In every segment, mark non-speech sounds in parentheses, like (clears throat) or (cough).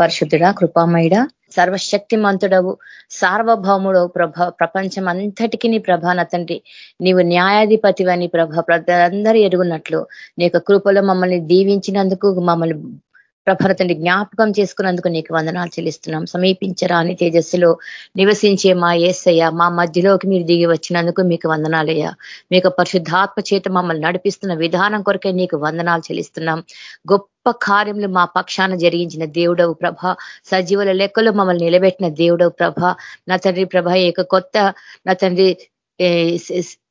పరిశుద్ధుడా కృపామయుడ సర్వశక్తిమంతుడవు సార్వభౌముడవు ప్రభ ప్రపంచం అంతటికి నీ ప్రభాన తండ్రి. నీవు న్యాయాధిపతివని ప్రభ అందరూ ఎరుగున్నట్లు నీ కృపలో మమ్మల్ని దీవించినందుకు మమ్మల్ని ప్రభల తండ్రి జ్ఞాపకం చేసుకున్నందుకు నీకు వందనాలు చెల్లిస్తున్నాం. సమీపించరాని తేజస్సులో నివసించే మా ఏసయ్య మా మధ్యలోకి మీరు దిగి వచ్చినందుకు మీకు వందనాలయ్యా. మీకు పరిశుద్ధాత్మ చేత మమ్మల్ని నడిపిస్తున్న విధానం కొరకే నీకు వందనాలు చెల్లిస్తున్నాం. గొప్ప కార్యములు మా పక్షాన జరిగించిన దేవుడవు ప్రభ సజీవుల లెక్కలు మమ్మల్ని నిలబెట్టిన దేవుడవు ప్రభ నా తండ్రి ప్రభ ఏక కొత్త నా తండ్రి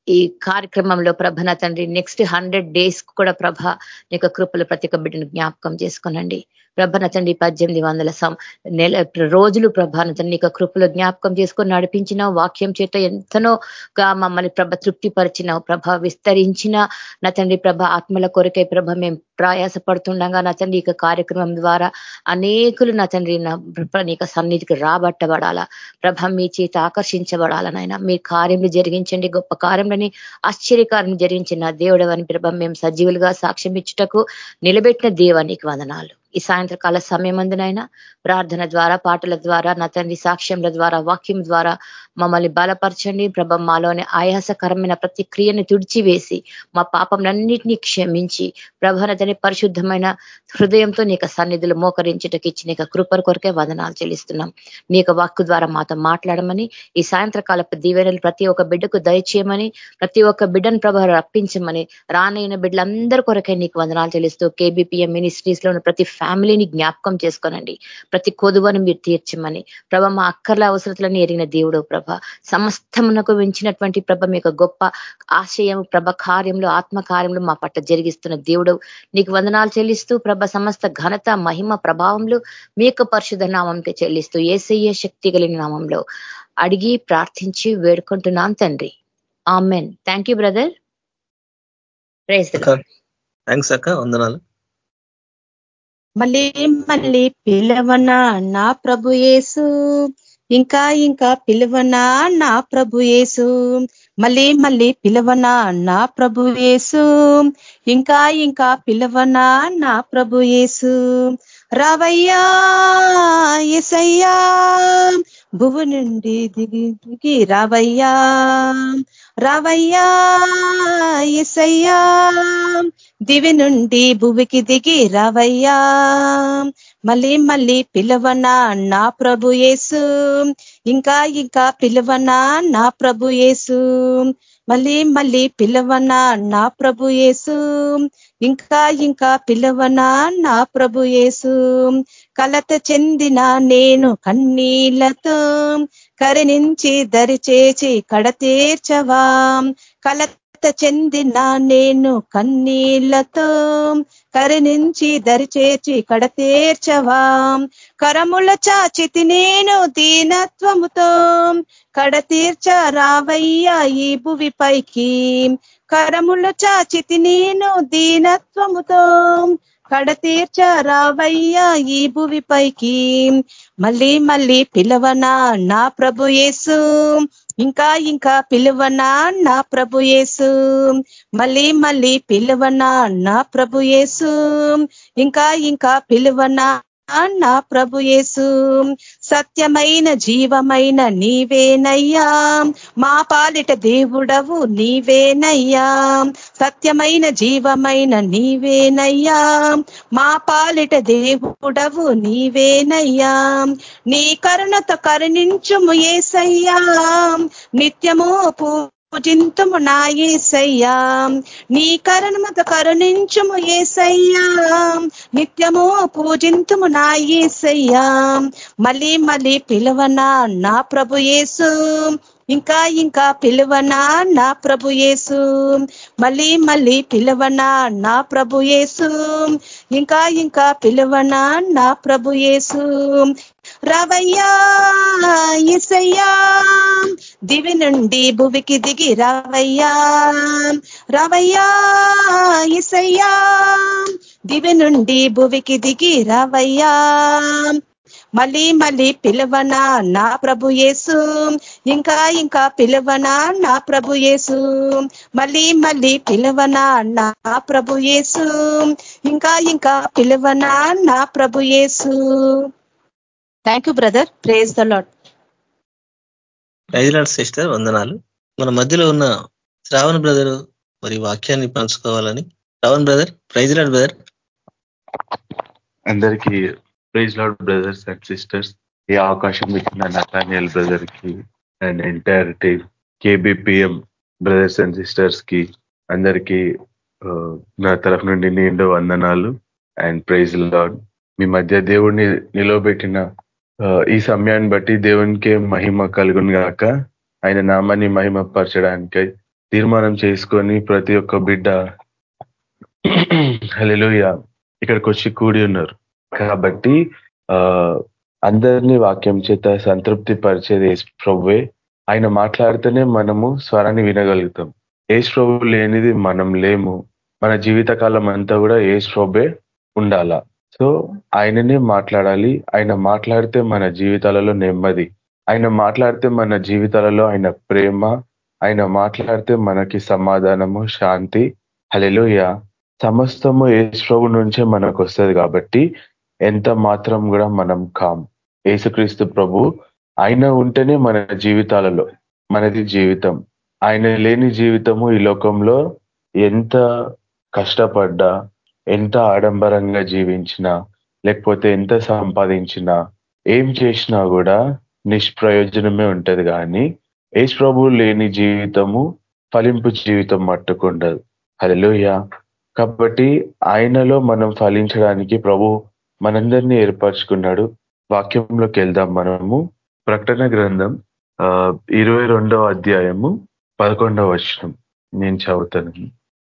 ఈ కార్యక్రమంలో ప్రభ నా తండ్రి నెక్స్ట్ హండ్రెడ్ డేస్ కూడా ప్రభ నీకు కృపలు ప్రతి ఒక్క బిడ్డను జ్ఞాపకం చేసుకోనండి. ప్రభ నచండి పద్దెనిమిది వందల నెల రోజులు ప్రభ నచండి నీకు కృపలు జ్ఞాపకం చేసుకొని నడిపించిన వాక్యం చేత ఎంతనోగా మమ్మల్ని ప్రభ తృప్తిపరిచిన ప్రభ విస్తరించిన నా తండ్రి ప్రభ ఆత్మల కొరకై ప్రభ మేము ప్రయాస పడుతుండగా నా తండ్రి ఇక కార్యక్రమం ద్వారా అనేకులు నా తండ్రి నా నీకు సన్నిధికి రాబట్టబడాలా. ప్రభ మీ చేత ఆకర్షించబడాలనైనా మీ కార్యములు జరిగించండి గొప్ప కార్యములని ఆశ్చర్యకారం జరిగించిన దేవుడవని ప్రభ మేము సజీవులుగా సాక్ష్యం ఇచ్చుటకు నిలబెట్టిన దేవానికి వందనాలు. ఈ సాయంత్రకాల సమయమందునైనా ప్రార్థన ద్వారా పాటల ద్వారా నా తండ్రి సాక్ష్యంల ద్వారా వాక్యం ద్వారా మమ్మల్ని బలపరచండి. ప్రభ మాలోని ఆయాసకరమైన ప్రతి క్రియను తుడిచివేసి మా పాపంలన్నింటినీ క్షమించి ప్రభనతని పరిశుద్ధమైన హృదయంతో నీకు సన్నిధులు మోకరించటకి ఇచ్చి నీకు కృపర కొరకే వదనాలు చెల్లిస్తున్నాం. నీకు వాక్కు ద్వారా మాతో మాట్లాడమని ఈ సాయంత్రకాలపు దీవెనలు ప్రతి ఒక్క బిడ్డకు దయచేయమని ప్రతి ఒక్క బిడ్డను ప్రభ రప్పించమని రానైన బిడ్డలందరి కొరకే నీకు వందనాలు చెల్లిస్తూ కేబిపిఎం మినిస్ట్రీస్లో ప్రతి ఫ్యామిలీని జ్ఞాపకం చేసుకోనండి. ప్రతి కొదువను మీరు తీర్చమని. ప్రభ మా అక్కర్ల అవసరతలను ఎరిగిన దేవుడు ప్రభ. సమస్తమునకు మించినటువంటి ప్రభ మీకు గొప్ప ఆశయం ప్రభ కార్యంలో ఆత్మకార్యంలో మా పట్ల జరిగిస్తున్న దేవుడు. నీకు వందనాలు చెల్లిస్తూ ప్రభ సమస్త ఘనత మహిమ ప్రభావంలో మీ యొక్క పరిశుధ నామంకి చెల్లిస్తూ ఏసయ్య శక్తి కలిగిన నామంలో అడిగి ప్రార్థించి వేడుకుంటున్నాను తండ్రి. Amen. Thank you brother praise thanks అక్క వందనాలు. మళ్ళీ మళ్ళీ పిలవనా నా ప్రభు యేసు? ఇంకా ఇంకా పిలవనా నా ప్రభు యేసు? మళ్ళీ మళ్ళీ పిలవనా నా ప్రభు యేసు? ఇంకా ఇంకా పిలవనా నా ప్రభు యేసు? రావయ్యా ఎసయ్యా భువు నుండి దిగి దిగి రావయ్యా రావయ్యా ఎసయ్యా దివి నుండి భువికి దిగి రావయ్యా. మళ్ళీ మళ్ళీ పిలవనా నా ప్రభు యేసు ఇంకా ఇంకా పిలవనా నా ప్రభు యేసు. మళ్ళీ మళ్ళీ పిలవనా నా ప్రభు యేసు? ఇంకా ఇంకా పిలవనా నా ప్రభు యేసు? కలత చెందిన నేను కన్నీళ్ళతో కరినించి దరిచేచి కడతీర్చవా? కలత చెందిన నేను కన్నీళ్ళతో కరుణించి దరిచేర్చి కడతీర్చవా? కరముల చాచితి నేను దీనత్వముతో కడతీర్చ రావయ్యా ఈ భువిపైకి. కరముల చాచితి నేను దీనత్వముతో కడతీర్చ రావయ్యా ఈ భువిపైకి. మళ్ళీ మళ్ళీ పిలవనా నా ప్రభు యేసు? ఇంకా ఇంకా పిలువనా నా ప్రభుయేసు మళ్ళీ మళ్ళీ పిలువనా నా ప్రభుయేసు ఇంకా ఇంకా పిలువనా నా ప్రభుయేసు సత్యమైన జీవమైన నీవేనయ్యా. మా పాలిట దేవుడవు నీవేనయ్యా. సత్యమైన జీవమైన నీవేనయ్యా. మా పాలిట దేవుడవు నీవేనయ్యా. నీ కరుణత కరుణించుము ఏసయ్యా నిత్యము పూజింతుము నా ఏసయ్యా. నీ కరుణమత కరుణించుము ఏసయ్యా. నిత్యము పూజింతుము నా ఏసయ్యా. మళ్ళీ మళ్ళీ పిలువనా నా ప్రభు ఏసు ఇంకా ఇంకా పిలువనా నా ప్రభు ఏసు మళ్ళీ మళ్ళీ పిలువనా నా ప్రభు ఏసు ఇంకా ఇంకా పిలువనా నా ప్రభు ఏసు రవయ్యా ఇసయ్యా దివి నుండి భువికి దిగి రావయ్యా. రావయ్యా ఇసయ్యా. దివి నుండి భువికి దిగి రావయ్యా. మళ్ళీ మళ్ళీ పిలవనా నా ప్రభు యేసు? ఇంకా ఇంకా పిలవనా నా ప్రభు యేసు? మళ్ళీ మళ్ళీ పిలవనా నా ప్రభు యేసు? ఇంకా ఇంకా పిలవనా నా ప్రభు Yesu? Thank you brother praise the Lord praise sister వందనాలు. మన మధ్యలో ఉన్న శ్రావణ బ్రదర్ మరి వాక్యాన్ని పంచుకోవాలని. Shravan brother praise Lord brother. అందరికీ praise Lord brothers and sisters. ఈ అవకాశం ఇచ్చిన నతానియల్ బ్రదర్కి and entire team KBPM brothers and సిస్టర్స్కి అందరికీ నా తరఫు నుండి నిండు వందనాలు అండ్ ప్రైజ్ లాడ్. మీ మధ్య దేవుడిని నిలవబెట్టిన ఈ సమయాన్ని బట్టి దేవునికే మహిమ కలుగును గాక. ఆయన నామాన్ని మహిమపరచడానికై తీర్మానం చేసుకొని ప్రతి ఒక్క బిడ్డ (clears throat) హలెలుయ ఇక్కడికి వచ్చి కూడి ఉన్నారు. కాబట్టి ఆ అందరినీ వాక్యం చేత సంతృప్తి పరిచేది ప్రభువే. ఆయన మాట్లాడితేనే మనము స్వరాన్ని వినగలుగుతాం. ఏసు ప్రభు లేనిది మనం లేము. మన జీవితకాలం అంతా కూడా ఏసు ప్రభే ఉండాలా? సో ఆయననే మాట్లాడాలి. ఆయన మాట్లాడితే మన జీవితాలలో నెమ్మది. ఆయన మాట్లాడితే మన జీవితాలలో ఆయన ప్రేమ. ఆయన మాట్లాడితే మనకి సమాధానము శాంతి. హలెలుయ సమస్తము ఏసు నుంచే మనకు వస్తుంది కాబట్టి ఎంత మాత్రం కూడా మనం కాం ఏసుక్రీస్తు ప్రభు ఆయన ఉంటేనే మన జీవితాలలో మనది జీవితం. ఆయన లేని జీవితము ఈ లోకంలో ఎంత కష్టపడ్డా ఎంత ఆడంబరంగా జీవించినా లేకపోతే ఎంత సంపాదించినా ఏం చేసినా కూడా నిష్ప్రయోజనమే ఉంటది కానీ ఏసు ప్రభు లేని జీవితము ఫలింపు జీవితం మట్టుకుండదు. హలోయ కాబట్టి ఆయనలో మనం ఫలించడానికి ప్రభు మనందరినీ ఏర్పరచుకున్నాడు. వాక్యంలోకి వెళ్దాం మనము. ప్రకటన గ్రంథం ఇరవై అధ్యాయము పదకొండవ వచనం. నేను చదువుతాను.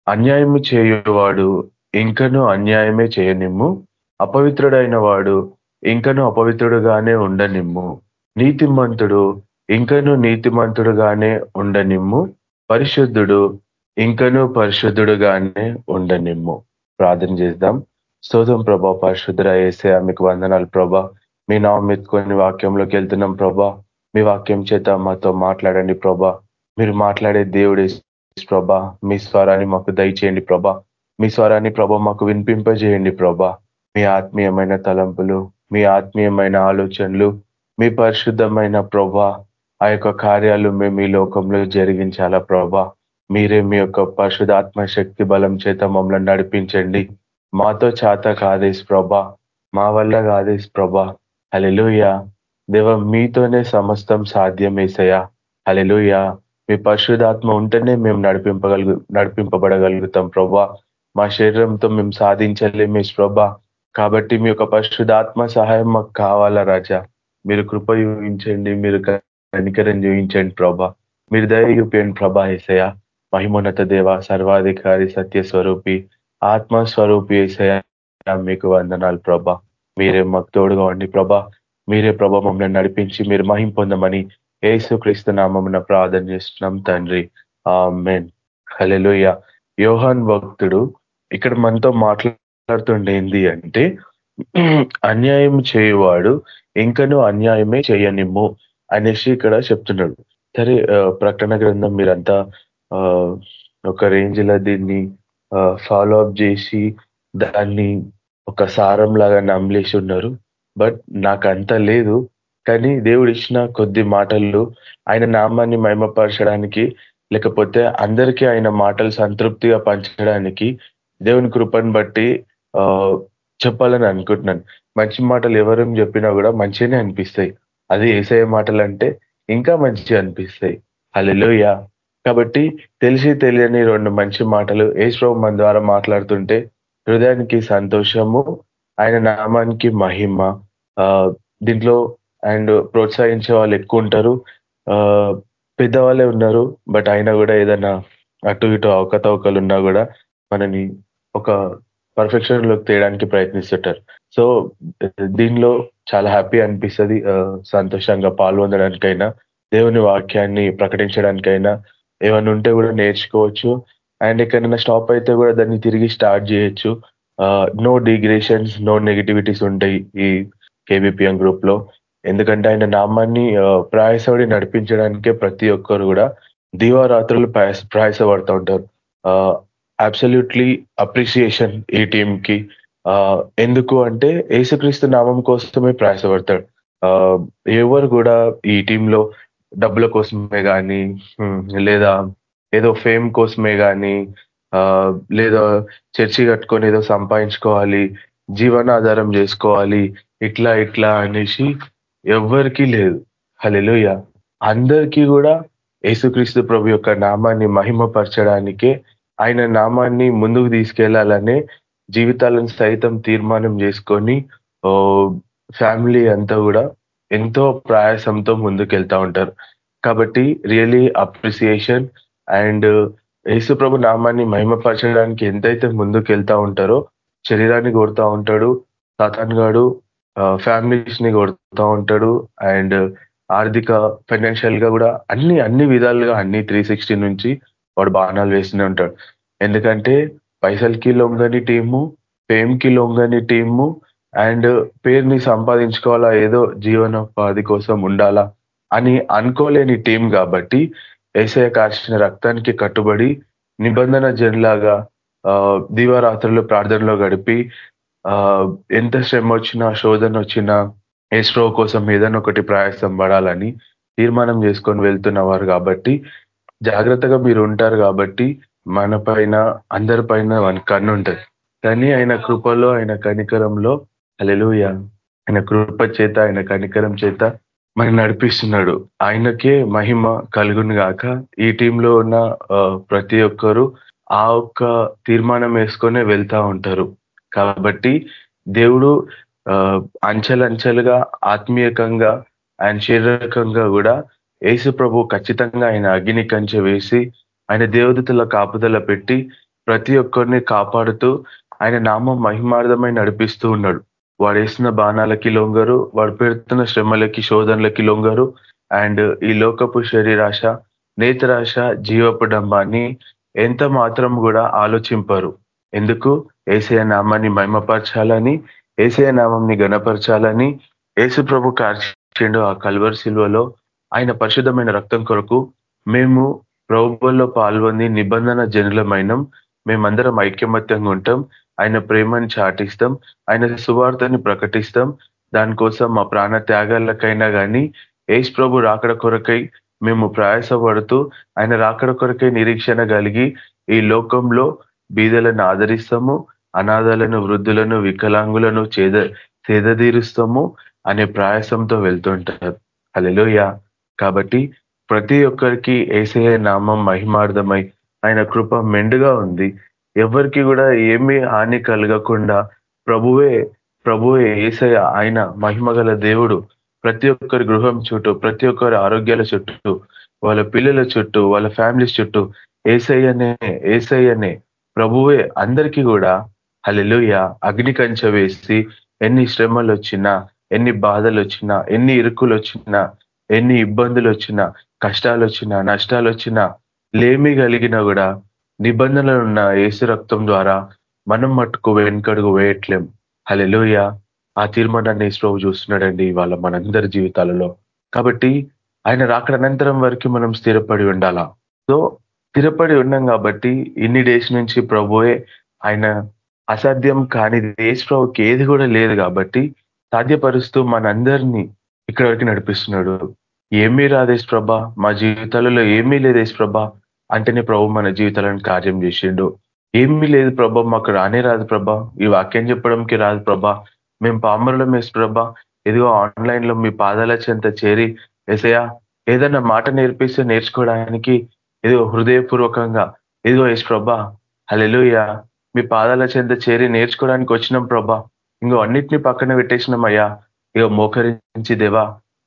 అన్యాయము చేయువాడు ఇంకను అన్యాయమే చేయనిమ్ము. అపవిత్రుడైన వాడు ఇంకను అపవిత్రుడుగానే ఉండనిమ్ము. నీతిమంతుడు ఇంకను నీతిమంతుడుగానే ఉండనిమ్ము. పరిశుద్ధుడు ఇంకను పరిశుద్ధుడుగానే ఉండనిమ్ము. ప్రార్థన చేద్దాం. స్తోత్రం ప్రభా పరిశుద్ధుర వేసే మీకు వందనాలు ప్రభా. మీ నామెత్తుకొని వాక్యంలోకి వెళ్తున్నాం ప్రభా. మీ వాక్యం చేత మాతో మాట్లాడండి ప్రభా. మీరు మాట్లాడే దేవుడే ప్రభా. మీ స్వరాన్ని మాకు దయచేయండి ప్రభా. మీ స్వరాన్ని ప్రభా మాకు వినిపింపజేయండి ప్రభా. మీ ఆత్మీయమైన తలంపులు మీ ఆత్మీయమైన ఆలోచనలు మీ పరిశుద్ధమైన ప్రభా ఆ యొక్క కార్యాలు మేము ఈ లోకంలో జరిగించాలా ప్రభా. మీరే మీ యొక్క పరిశుధాత్మ శక్తి బలం చేత మమ్మల్ని నడిపించండి. మాతో చేత కాదేశ్ ప్రభా మా వల్ల కాదేశ్ ప్రభా. హలెలుయ దేవ మీతోనే సమస్తం సాధ్యమేసయా హలెలుయ మీ పరిశుధాత్మ ఉంటేనే మేము నడిపింపగలుగు నడిపింపబడగలుగుతాం ప్రభా. మా శరీరంతో మేము సాధించలేమే ప్రభ. కాబట్టి మీ యొక్క పరిశుధాత్మ సహాయం మాకు కావాలా రాజా. మీరు కృప చూపించండి మీరు కనికరం చూపించండి ప్రభా. మీరు దయ చూపించండి ప్రభా ఏసయ మహిమోన్నత దేవ సర్వాధికారి సత్య స్వరూపి ఆత్మస్వరూపి ఏసయ మీకు వందనాలు ప్రభా. మీరే మాకు తోడుగా ఉండి ప్రభా. మీరే ప్రభా మమ్మల్ని నడిపించి మీరు మహిం పొందమని ఏసు క్రీస్తు నామమున ప్రార్థన చేస్తున్నాం తండ్రి. ఆ మెన్ హలెలుయ యోహాన్ భక్తుడు ఇక్కడ మనతో మాట్లాడుతుండేంది అంటే అన్యాయం చేయువాడు ఇంకను అన్యాయమే చేయనిమ్ము అనేసి ఇక్కడ చెప్తున్నాడు. సరే ప్రకటన గ్రంథం మీరంతా ఒక రేంజ్లో దీన్ని ఫాలో అప్ చేసి దాన్ని ఒక సారం లాగా నమ్మలేసి ఉన్నారు. బట్ నాకు అంత లేదు. కానీ దేవుడు ఇచ్చిన కొద్ది మాటల్లో ఆయన నామాన్ని మహిమపరచడానికి లేకపోతే అందరికీ ఆయన మాటలు సంతృప్తిగా పంచడానికి దేవుని కృపను బట్టి చెప్పాలని అనుకుంటున్నాను. మంచి మాటలు ఎవరేం చెప్పినా కూడా మంచిగానే అనిపిస్తాయి. అది ఏసయ మాటలు అంటే ఇంకా మంచిగా అనిపిస్తాయి. హలెలోయ కాబట్టి తెలిసి తెలియని రెండు మంచి మాటలు ఏశ్వరం మన ద్వారా మాట్లాడుతుంటే హృదయానికి సంతోషము ఆయన నామానికి మహిమ. దీంట్లో అండ్ ప్రోత్సహించే వాళ్ళు ఎక్కువ ఉంటారు. పెద్దవాళ్ళే ఉన్నారు బట్ అయినా కూడా ఏదైనా అటు ఇటు అవకతవకలు ఉన్నా కూడా మనని ఒక పర్ఫెక్షన్లోకి తీయడానికి ప్రయత్నిస్తుంటారు. సో దీనిలో చాలా హ్యాపీ అనిపిస్తుంది. సంతోషంగా పాల్గొనడానికైనా దేవుని వాక్యాన్ని ప్రకటించడానికైనా ఏమైనా ఉంటే కూడా నేర్చుకోవచ్చు. అండ్ ఎక్కడైనా స్టాప్ అయితే కూడా దాన్ని తిరిగి స్టార్ట్ చేయొచ్చు. నో డిగ్రేషన్స్ నో నెగిటివిటీస్ ఉంటాయి ఈ కేబిపిఎం గ్రూప్లో. ఎందుకంటే ఆయన నామాన్ని ప్రయాసపడి నడిపించడానికే ప్రతి ఒక్కరు కూడా దివారాత్రులు ప్రయాసపడుతూ ఉంటారు. అబ్సల్యూట్లీ అప్రిసియేషన్ ఈ టీం కి ఎందుకు అంటే ఏసుక్రీస్తు నామం కోసమే ప్రయాసపడతాడు. ఎవరు కూడా ఈ టీంలో డబ్బుల కోసమే కానీ లేదా ఏదో ఫేమ్ కోసమే కానీ లేదా చర్చి కట్టుకొని ఏదో సంపాదించుకోవాలి జీవనాధారం చేసుకోవాలి ఇట్లా ఇట్లా అనేసి ఎవరికీ లేదు. హలెలుయ అందరికీ కూడా యేసుక్రీస్తు ప్రభు యొక్క నామాన్ని మహిమపరచడానికే ఆయన నామాన్ని ముందుకు తీసుకెళ్ళాలనే జీవితాలను సైతం తీర్మానం చేసుకొని ఫ్యామిలీ అంతా కూడా ఎంతో ప్రయాసంతో ముందుకెళ్తా ఉంటారు. కాబట్టి రియలీ అప్రిసియేషన్ అండ్ యేసుప్రభు నామాన్ని మహిమపరచడానికి ఎంతైతే ముందుకు వెళ్తా ఉంటారో శరీరాన్ని కొడుతూ ఉంటాడు సాతాన్ గాడు ఫ్యామిలీస్ని కొడుతూ ఉంటాడు అండ్ ఆర్థిక ఫైనాన్షియల్గా కూడా అన్ని అన్ని విధాలుగా అన్ని త్రీ నుంచి వాడు బాణాలు వేస్తూనే ఉంటాడు. ఎందుకంటే పైసలకి లొంగని టీము ఫేమ్కి లొంగని టీము అండ్ పేరుని సంపాదించుకోవాలా ఏదో జీవనోపాధి కోసం ఉండాలా అని అనుకోలేని టీం కాబట్టి ఏసయ కాల్చిన రక్తానికి కట్టుబడి నిబంధన జన్లాగా దీవారాత్రులు ప్రార్థనలో గడిపి ఎంత శ్రమ వచ్చినా శోధన వచ్చినా ఏస్ట్రో కోసం ఏదైనా ఒకటి ప్రయాసం పడాలని తీర్మానం చేసుకొని వెళ్తున్నవారు కాబట్టి జాగ్రత్తగా మీరు ఉంటారు కాబట్టి మన పైన అందరి పైన కన్ను ఉంటుంది కానీ ఆయన కృపలో ఆయన కనికరంలో అలెలుయ ఆయన కృప చేత ఆయన కనికరం చేత మరి నడిపిస్తున్నాడు. ఆయనకే మహిమ కలుగును గాక. ఈ టీంలో ఉన్న ప్రతి ఒక్కరు ఆ ఒక్క తీర్మానం వేసుకొని వెళ్తా ఉంటారు. కాబట్టి దేవుడు అంచెలంచెలుగా ఆత్మీయకంగా ఆయన శారీరకంగా కూడా యేసు ప్రభు ఖచ్చితంగా ఆయన అగ్ని కంచె వేసి ఆయన దేవదతుల కాపుదల పెట్టి ప్రతి ఒక్కరిని కాపాడుతూ ఆయన నామం మహిమార్థమై నడిపిస్తూ ఉన్నాడు. వాడు వేసిన బాణాలకి లొంగరు వాడు పెడుతున్న శ్రమలకి శోధనలకి లొంగరు. అండ్ ఈ లోకపు శరీరాశ నేతరాశ జీవపు డంబాన్ని ఎంత మాత్రం కూడా ఆలోచింపరు. ఎందుకు? ఏసయ నామాన్ని మహిమపరచాలని ఏసయ నామంని గణపరచాలని ఏసు ప్రభు కార్చిండు ఆ కల్వర్ శిల్వలో ఆయన పరిశుద్ధమైన రక్తం కొరకు మేము ప్రభుత్వంలో పాల్గొని నిబంధన జనులమైనం మేమందరం ఐక్యమత్యంగా ఉంటాం. ఆయన ప్రేమని చాటిస్తాం. ఆయన సువార్తని ప్రకటిస్తాం. దానికోసం మా ప్రాణ త్యాగాలకైనా కానీ ఏష్ ప్రభు రాకడ కొరకై మేము ప్రయాసపడుతూ ఆయన రాకడ కొరకై నిరీక్షణ కలిగి ఈ లోకంలో బీదలను ఆదరిస్తాము అనాథలను వృద్ధులను వికలాంగులను చేద చేదతీరుస్తాము అనే ప్రయాసంతో వెళ్తుంటారు. అలెలోయ కాబట్టి ప్రతి ఒక్కరికి ఏసయ నామం మహిమార్థమై ఆయన కృప మెండుగా ఉంది. ఎవరికి కూడా ఏమీ హాని కలగకుండా ప్రభువే ప్రభువే ఏసయ ఆయన మహిమగల దేవుడు. ప్రతి ఒక్కరి గృహం చుట్టూ ప్రతి ఒక్కరి ఆరోగ్యాల చుట్టూ వాళ్ళ పిల్లల చుట్టూ వాళ్ళ ఫ్యామిలీస్ చుట్టూ ఏసయ్యనే ఏసయ్యనే ప్రభువే అందరికీ కూడా హలెలుయ అగ్ని కంచ వేసి ఎన్ని శ్రమలు వచ్చినా ఎన్ని బాధలు వచ్చినా ఎన్ని ఇరుకులు వచ్చినా ఎన్ని ఇబ్బందులు వచ్చినా కష్టాలు వచ్చినా నష్టాలు వచ్చినా లేమి కలిగినా కూడా నిబంధనలు ఉన్న ఏసు రక్తం ద్వారా మనం మట్టుకు వెనుకడుగు వేయట్లేం. హలెలుయ ఆ తీర్మానాన్ని ఈశ్వరావు చూస్తున్నాడండి వాళ్ళ మనందరి జీవితాలలో. కాబట్టి ఆయన రాకడ అనంతరం వరకు మనం స్థిరపడి ఉండాలా? సో స్థిరపడి ఉన్నాం కాబట్టి ఇన్ని డేస్ నుంచి ప్రభువే ఆయన అసాధ్యం కానిది దేశ ప్రభుకి ఏది కూడా లేదు కాబట్టి సాధ్యపరుస్తూ మనందరినీ ఇక్కడ వరకు నడిపిస్తున్నాడు. ఏమీ రాదేశ్ ప్రభ మా జీవితాలలో ఏమీ లేదేశ్ ప్రభ అంటేనే ప్రభు మన జీవితాలను కార్యం చేసిండు. ఏమీ లేదు ప్రభ మాకు రానే రాదు ప్రభ ఈ వాక్యం చెప్పడంకి రాదు ప్రభ మేము పామరులో మేసు ప్రభ ఇదిగో ఆన్లైన్లో మీ పాదాల చెంత చేరి ఎసయా ఏదన్నా మాట నేర్పిస్తే నేర్చుకోవడానికి ఏదో హృదయపూర్వకంగా ఇదిగో ఎస్ ప్రభ హలెలుయ మీ పాదాల చెంత చేరి నేర్చుకోవడానికి వచ్చినాం ప్రభా. ఇంకో అన్నిటినీ పక్కన పెట్టేసినాం అయ్యా. ఇక మోకరించి దేవా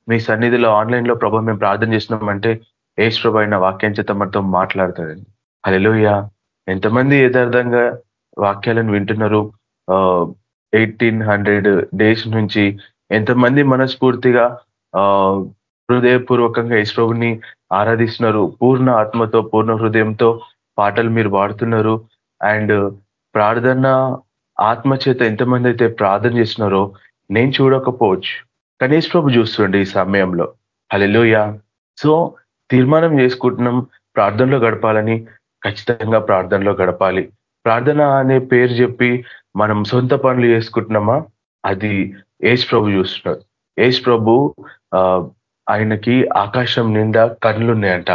మీ సన్నిధిలో ఆన్లైన్లో ప్రభావ మేము ప్రార్థన చేసినామంటే ఏష్ ప్రభా అయిన వాక్యం చేత మనతో మాట్లాడతాడండి. హలోయ ఎంతమంది యథార్థంగా వాక్యాలను వింటున్నారు. ఎయిటీన్ హండ్రెడ్ డేస్ నుంచి ఎంతమంది మనస్ఫూర్తిగా హృదయపూర్వకంగా యశ్వని ఆరాధిస్తున్నారు. పూర్ణ ఆత్మతో పూర్ణ హృదయంతో పాటలు మీరు పాడుతున్నారు. అండ్ ప్రార్థన ఆత్మ చేత ఎంతమంది అయితే ప్రార్థన చేస్తున్నారో నేను చూడకపోవచ్చు. కనీష్ ప్రభు చూస్తుండే ఈ సమయంలో. హలెలుయ సో తీర్మానం చేసుకుంటున్నాం ప్రార్థనలో గడపాలని ఖచ్చితంగా ప్రార్థనలో గడపాలి. ప్రార్థన అనే పేరు చెప్పి మనం సొంత పనులు చేసుకుంటున్నామా? అది ఏజ్ ప్రభు చూస్తున్నాడు. యేసు ప్రభు ఆయనకి ఆకాశం నిండా కళ్ళున్నాయంట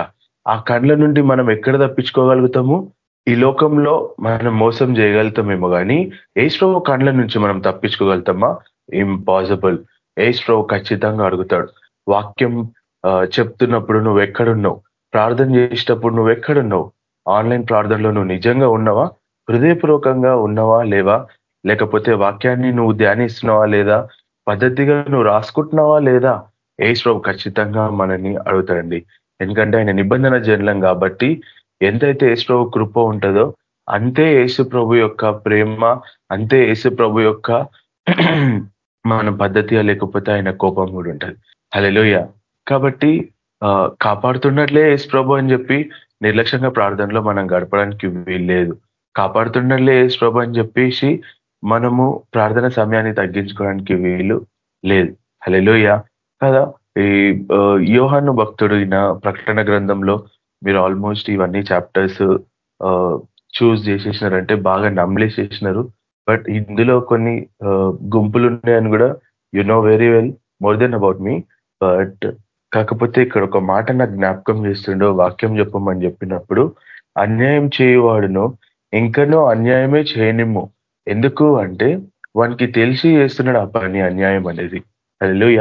ఆ కళ్ళ నుండి మనం ఎక్కడ తప్పించుకోగలుగుతాము? ఈ లోకంలో మనం మోసం చేయగలుగుతామేమో కానీ ఏసు ప్రభు కండ్ల నుంచి మనం తప్పించుకోగలుగుతామా? ఇంపాసిబుల్ ఏసు ప్రభు ఖచ్చితంగా అడుగుతాడు. వాక్యం చెప్తున్నప్పుడు నువ్వు ఎక్కడున్నావు ప్రార్థన చేసేటప్పుడు నువ్వు ఎక్కడున్నావు ఆన్లైన్ ప్రార్థనలో నువ్వు నిజంగా ఉన్నావా? హృదయపూర్వకంగా ఉన్నావా లేవా? లేకపోతే వాక్యాన్ని నువ్వు ధ్యానిస్తున్నావా లేదా? పద్ధతిగా నువ్వు రాసుకుంటున్నావా లేదా? ఏసు ప్రభు ఖచ్చితంగా మనల్ని అడుగుతాడండి. ఎందుకంటే ఆయన నిబంధన జన్లం కాబట్టి ఎంతైతే యేసు ప్రభు కృప ఉంటుందో అంతే యేసు ప్రభు యొక్క ప్రేమ అంతే యేసు ప్రభు యొక్క మన పద్ధతిగా లేకపోతే ఆయన కోపం కూడా ఉంటుంది. హలెలోయ కాబట్టి కాపాడుతున్నట్లే యేసు ప్రభు అని చెప్పి నిర్లక్ష్యంగా ప్రార్థనలో మనం గడపడానికి వీల్లేదు. కాపాడుతున్నట్లే యేసు ప్రభు అని చెప్పేసి మనము ప్రార్థన సమయాన్ని తగ్గించుకోవడానికి వీలు లేదు. హలెలోయ కదా ఈ యోహాను భక్తుడు ప్రకటన గ్రంథంలో మీరు ఆల్మోస్ట్ ఇవన్నీ చాప్టర్స్ చూస్ చేసేసినారంటే బాగా నమ్మలేసేసినారు. బట్ ఇందులో కొన్ని గుంపులు ఉన్నాయని కూడా you know very well more than about me but కాకపోతే ఇక్కడ ఒక మాట నాకు జ్ఞాపకం చేస్తుండో వాక్యం చెప్పమని చెప్పినప్పుడు అన్యాయం చేయవాడును ఇంకనో అన్యాయమే చేయనిమ్ము. ఎందుకు అంటే వానికి తెలిసి చేస్తున్నాడు ఆ పని అన్యాయం అనేది. అది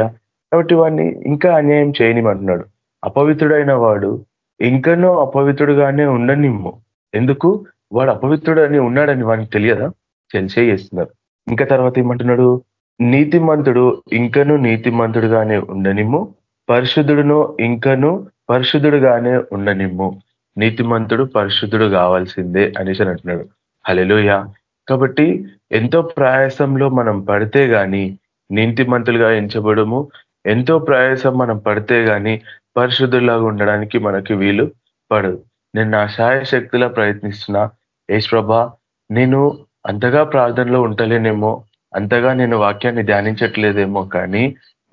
కాబట్టి వాడిని ఇంకా అన్యాయం చేయనిమంటున్నాడు అపవిత్రుడైన వాడు ఇంకనో అపవిత్రుడుగానే ఉండనిమ్ము. ఎందుకు? వాడు అపవిత్రుడని ఉన్నాడని వానికి తెలియదా? చెంచే చేస్తున్నారు ఇంకా తర్వాత ఏమంటున్నాడు? నీతిమంతుడు ఇంకను నీతిమంతుడుగానే ఉండనిమ్ము పరిశుద్ధుడును ఇంకను పరిశుద్ధుడుగానే ఉండనిమ్ము. నీతిమంతుడు పరిశుద్ధుడు కావాల్సిందే అనేసి అంటున్నాడు. హలెలుయ కాబట్టి ఎంతో ప్రయాసంలో మనం పడితే గాని నీతిమంతులుగా ఎంచబడము ఎంతో ప్రయాసం మనం పడితే గాని పరిశుద్ధులాగా ఉండడానికి మనకి వీలు పడదు. నేను నా శక్తిలా ప్రయత్నిస్తున్నా. ఏష్ ప్రభా నేను అంతగా ప్రార్థనలో ఉండలేనేమో అంతగా నేను వాక్యాన్ని ధ్యానించట్లేదేమో కానీ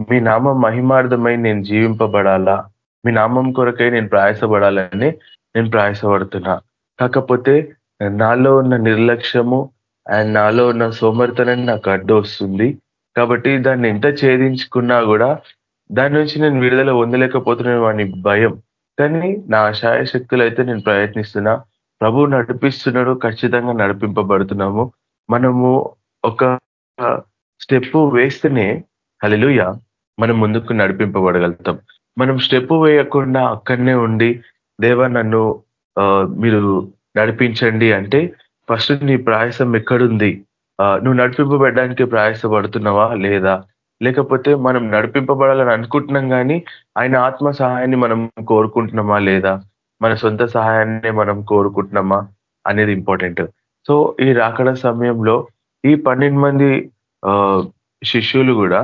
మీ నామం మహిమార్థమై నేను జీవింపబడాలా? మీ నామం కొరకై నేను ప్రయాసపడాలని నేను ప్రయాసపడుతున్నా. కాకపోతే నాలో ఉన్న నిర్లక్ష్యము అండ్ నాలో ఉన్న సోమర్తనాన్ని నాకు అడ్డు వస్తుంది. కాబట్టి దాన్ని ఎంత ఛేదించుకున్నా కూడా దాని నుంచి నేను విడుదల పొందలేకపోతున్నాను అని భయం. కానీ నా శక్తులు అయితే నేను ప్రయత్నిస్తున్నా. ప్రభు నడిపిస్తున్నాడు ఖచ్చితంగా నడిపింపబడుతున్నాము. మనము ఒక స్టెప్ వేస్తేనే హలిలుయ మనం ముందుకు నడిపింపబడగలుగుతాం. మనం స్టెప్ వేయకుండా అక్కడనే ఉండి దేవ నన్ను మీరు నడిపించండి అంటే ఫస్ట్ నీ ప్రయాసం ఎక్కడుంది? నువ్వు నడిపింపబడడానికి ప్రయాసపడుతున్నావా లేదా? లేకపోతే మనం నడిపింపబడాలని అనుకుంటున్నాం కానీ ఆయన ఆత్మ సహాయాన్ని మనం కోరుకుంటున్నామా లేదా? మన సొంత సహాయాన్ని మనం కోరుకుంటున్నామా అనేది ఇంపార్టెంట్ సో ఈ రాకడ సమయంలో ఈ పన్నెండు మంది శిష్యులు కూడా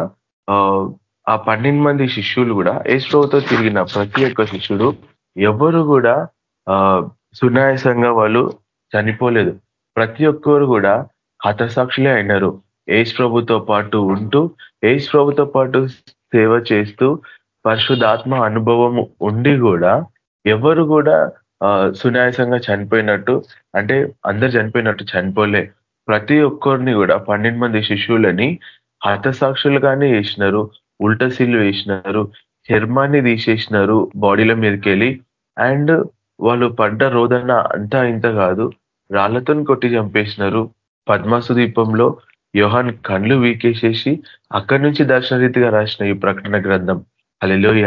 ఆ పన్నెండు మంది శిష్యులు కూడా ఏస్ట్రోతో తిరిగిన ప్రతి ఒక్క శిష్యుడు ఎవరు కూడా సునాయాసంగా వాళ్ళు చనిపోలేదు. ప్రతి ఒక్కరు కూడా హతసాక్షులే అయినారు. ఏజ్ ప్రభుతో పాటు ఉంటూ ఏజ్ ప్రభుతో పాటు సేవ చేస్తూ పరిశుధాత్మ అనుభవం ఉండి కూడా ఎవరు కూడా సునాయాసంగా చనిపోయినట్టు అంటే అందరు చనిపోయినట్టు చనిపోలే. ప్రతి ఒక్కరిని కూడా పన్నెండు మంది శిష్యులని హతసాక్షులుగానే వేసినారు ఉల్టసీలు వేసినారు చర్మాన్ని తీసేసినారు బాడీల మీదకి వెళ్ళి అండ్ వాళ్ళు పడ్డ రోదన అంతా ఇంత కాదు రాళ్ళతో కొట్టి చంపేసినారు. పద్మాసు దీపంలో యోహాన్ కళ్ళు వీకేసేసి అక్కడి నుంచి దర్శనరీతిగా రాసిన ఈ ప్రకటన గ్రంథం. అలెలోయ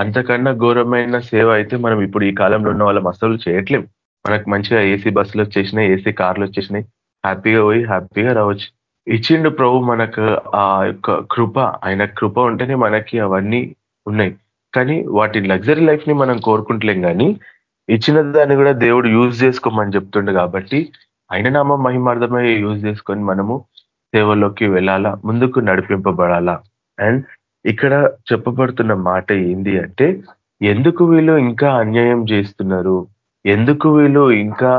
అంతకన్నా ఘోరమైన సేవ అయితే మనం ఇప్పుడు ఈ కాలంలో ఉన్న వాళ్ళం అసలు చేయట్లేం. మనకు మంచిగా ఏసీ బస్సులు వచ్చేసినాయి ఏసీ కార్లు వచ్చేసినాయి. హ్యాపీగా పోయి హ్యాపీగా రావచ్చు. ఇచ్చిండు ప్రభు మనకు ఆ యొక్క కృప ఆయన కృప ఉంటేనే మనకి అవన్నీ ఉన్నాయి. కానీ వాటి లగ్జరీ లైఫ్ని మనం కోరుకుంటలేం కానీ ఇచ్చిన దాన్ని కూడా దేవుడు యూజ్ చేసుకోమని చెప్తుండే కాబట్టి ఆయన నామం మహిమార్థమై యూజ్ చేసుకొని మనము సేవలోకి వెళ్ళాలా ముందుకు నడిపింపబడాలా. అండ్ ఇక్కడ చెప్పబడుతున్న మాట ఏంది అంటే ఎందుకు వీళ్ళు ఇంకా అన్యాయం చేస్తున్నారు? ఎందుకు వీళ్ళు ఇంకా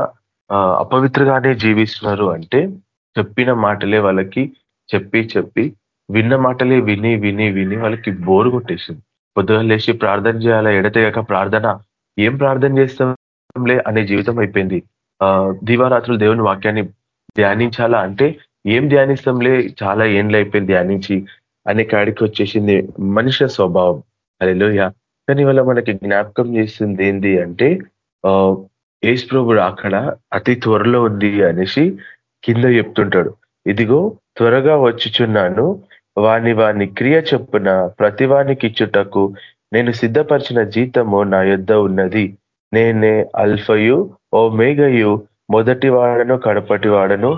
అపవిత్రగానే జీవిస్తున్నారు అంటే చెప్పిన మాటలే వాళ్ళకి చెప్పి చెప్పి విన్న మాటలే విని విని విని వాళ్ళకి బోరు కొట్టేసింది. పొద్దుగా లేచి ప్రార్థన చేయాలా? ఎడతెగక ప్రార్థన? ఏం ప్రార్థన చేస్తాంలే అనే జీవితం అయిపోయింది. ఆ దివారాత్రులు దేవుని వాక్యాన్ని ధ్యానించాలా అంటే ఏం ధ్యానిస్తాంలే? చాలా ఏండ్లు అయిపోయింది ధ్యానించి. అనే కాడికి వచ్చేసింది మనుష్య స్వభావం. అలెలుయ కానీ వల్ల మనకి జ్ఞాపకం చేసింది ఏంది అంటే ఏసు ప్రభుడు అక్కడ అతి త్వరలో ఉంది అనేసి కింద చెప్తుంటాడు. ఇదిగో త్వరగా వచ్చుచున్నాను. వాని వాని క్రియ చెప్పున ప్రతివానికి ఇచ్చుటకు నేను సిద్ధపరిచిన జీతము నా యుద్ధ ఉన్నది. నేనే అల్ఫయు ఓ మేఘయు మొదటి వాడను కడపటి వాడను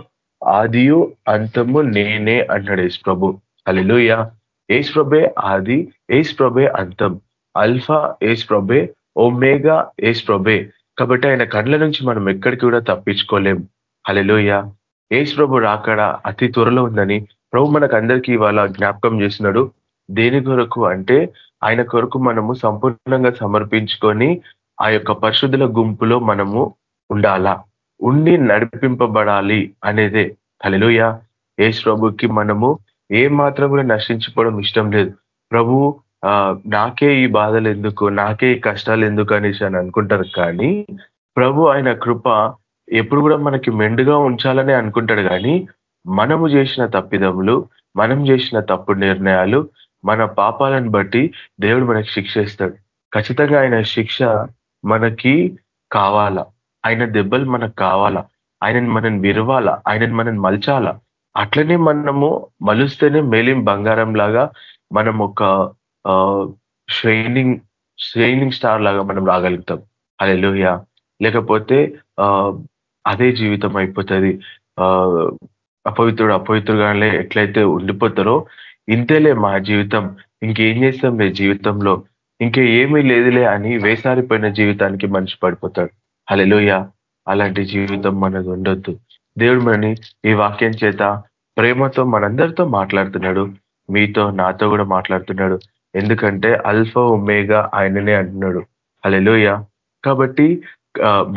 ఆదియు అంతము నేనే అన్నాడు ఏసు ప్రభు. అలిలుయ ఏసు ప్రభే ఆది ఏసు ప్రభే అంతం. అల్ఫా ఏష్ ప్రభే. ఓమేగా ఏష్ ప్రభే. కాబట్టి ఆయన కండ్ల నుంచి మనం ఎక్కడికి కూడా తప్పించుకోలేం. అలెలుయ ఏసు ప్రభు రాకడ అతి త్వరలో ఉందని ప్రభు మనకు అందరికీ ఇవాళ జ్ఞాపకం చేస్తున్నాడు. దేని కొరకు అంటే ఆయన కొరకు మనము సంపూర్ణంగా సమర్పించుకొని ఆ యొక్క పరిశుద్ధుల గుంపులో మనము ఉండాలా? ఉండి నడిపింపబడాలి అనేదే. హలెలుయ ఏసు ప్రభుకి మనము ఏ మాత్రం కూడా నశించుకోవడం ఇష్టం లేదు. ప్రభు నాకే ఈ బాధలు ఎందుకు? నాకే ఈ కష్టాలు ఎందుకు అనేసి అని అనుకుంటారు కానీ ప్రభు ఆయన కృప ఎప్పుడు కూడా మనకి మెండుగా ఉంచాలని అనుకుంటాడు కానీ మనము చేసిన తప్పిదములు మనం చేసిన తప్పు నిర్ణయాలు మన పాపాలను బట్టి దేవుడు మనకి శిక్ష ఇస్తాడు. ఖచ్చితంగా ఆయన శిక్ష మనకి కావాలా? ఆయన దెబ్బలు మనకు కావాలా? ఆయనని మనం విరవాలా? ఆయనని మనం మలచాలా? అట్లనే మనము మలుస్తేనే మేలిం బంగారం లాగా మనం ఒక షైనింగ్ షైనింగ్ స్టార్ లాగా మనం రాగలుగుతాం. అలెలుయ లేకపోతే అదే జీవితం అయిపోతుంది. అపవిత్రుడు అపవిత్రుగానే ఎట్లయితే ఉండిపోతారో ఇంతేలే మా జీవితం. ఇంకేం చేస్తాం మీ జీవితంలో? ఇంకే ఏమీ లేదులే అని వేసారిపోయిన జీవితానికి మనిషి పడిపోతాడు. అలెలుయ అలాంటి జీవితం మనది ఉండొద్దు. దేవుడు మనని ఈ వాక్యం చేత ప్రేమతో మనందరితో మాట్లాడుతున్నాడు. మీతో నాతో కూడా మాట్లాడుతున్నాడు. ఎందుకంటే అల్ఫా ఉమేగా ఆయననే అంటున్నాడు. అలెలుయ కాబట్టి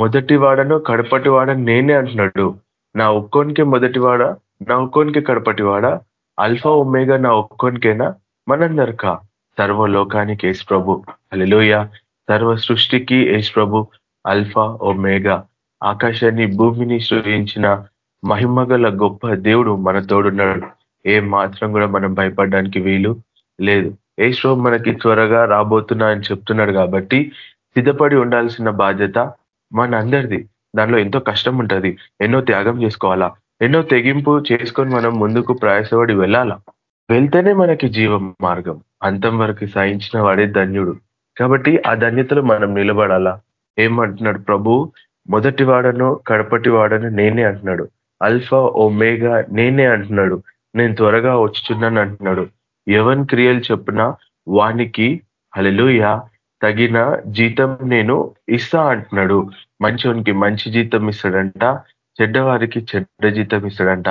మొదటి వాడను కడపటి వాడని నేనే అంటున్నాడు. నా ఒక్కోనికి మొదటివాడ నా ఒక్కోనికి కడపటివాడ అల్ఫా ఉమేగా నా ఒక్కోనికైనా? మనందరిక? సర్వలోకానికి ఏసు ప్రభు. అలెలుయ సర్వ సృష్టికి ఏసు ప్రభు. Alpha omega. ఆకాశాన్ని భూమిని సృజించిన మహిమ గొప్ప దేవుడు మన తోడున్నాడు. ఏ మాత్రం కూడా మనం భయపడడానికి వీలు లేదు. ఏశ్వ మనకి త్వరగా రాబోతున్నా అని చెప్తున్నాడు కాబట్టి సిద్ధపడి ఉండాల్సిన బాధ్యత మన అందరిది దానిలో ఎంతో కష్టం ఉంటుంది. ఎన్నో త్యాగం చేసుకోవాలా? ఎన్నో తెగింపు చేసుకొని మనం ముందుకు ప్రయాసపడి వెళ్ళాలా? వెళ్తేనే మనకి జీవ మార్గం. అంతం వరకు సాయించిన వాడే ధన్యుడు. కాబట్టి ఆ ధన్యతలో మనం నిలబడాలా? ఏమంటున్నాడు ప్రభు మొదటి వాడను కడపటి వాడను నేనే అంటున్నాడు. అల్ఫా ఓమేగా నేనే అంటున్నాడు. నేను త్వరగా వచ్చుచున్నాను అంటున్నాడు. ఎవన్ క్రియలు చెప్పిన? వానికి హలలుయ తగిన జీతం నేను ఇస్తా అంటున్నాడు. మంచివానికి మంచి జీతం ఇస్తాడంట చెడ్డవారికి చెడ్డ జీతం ఇస్తాడంట.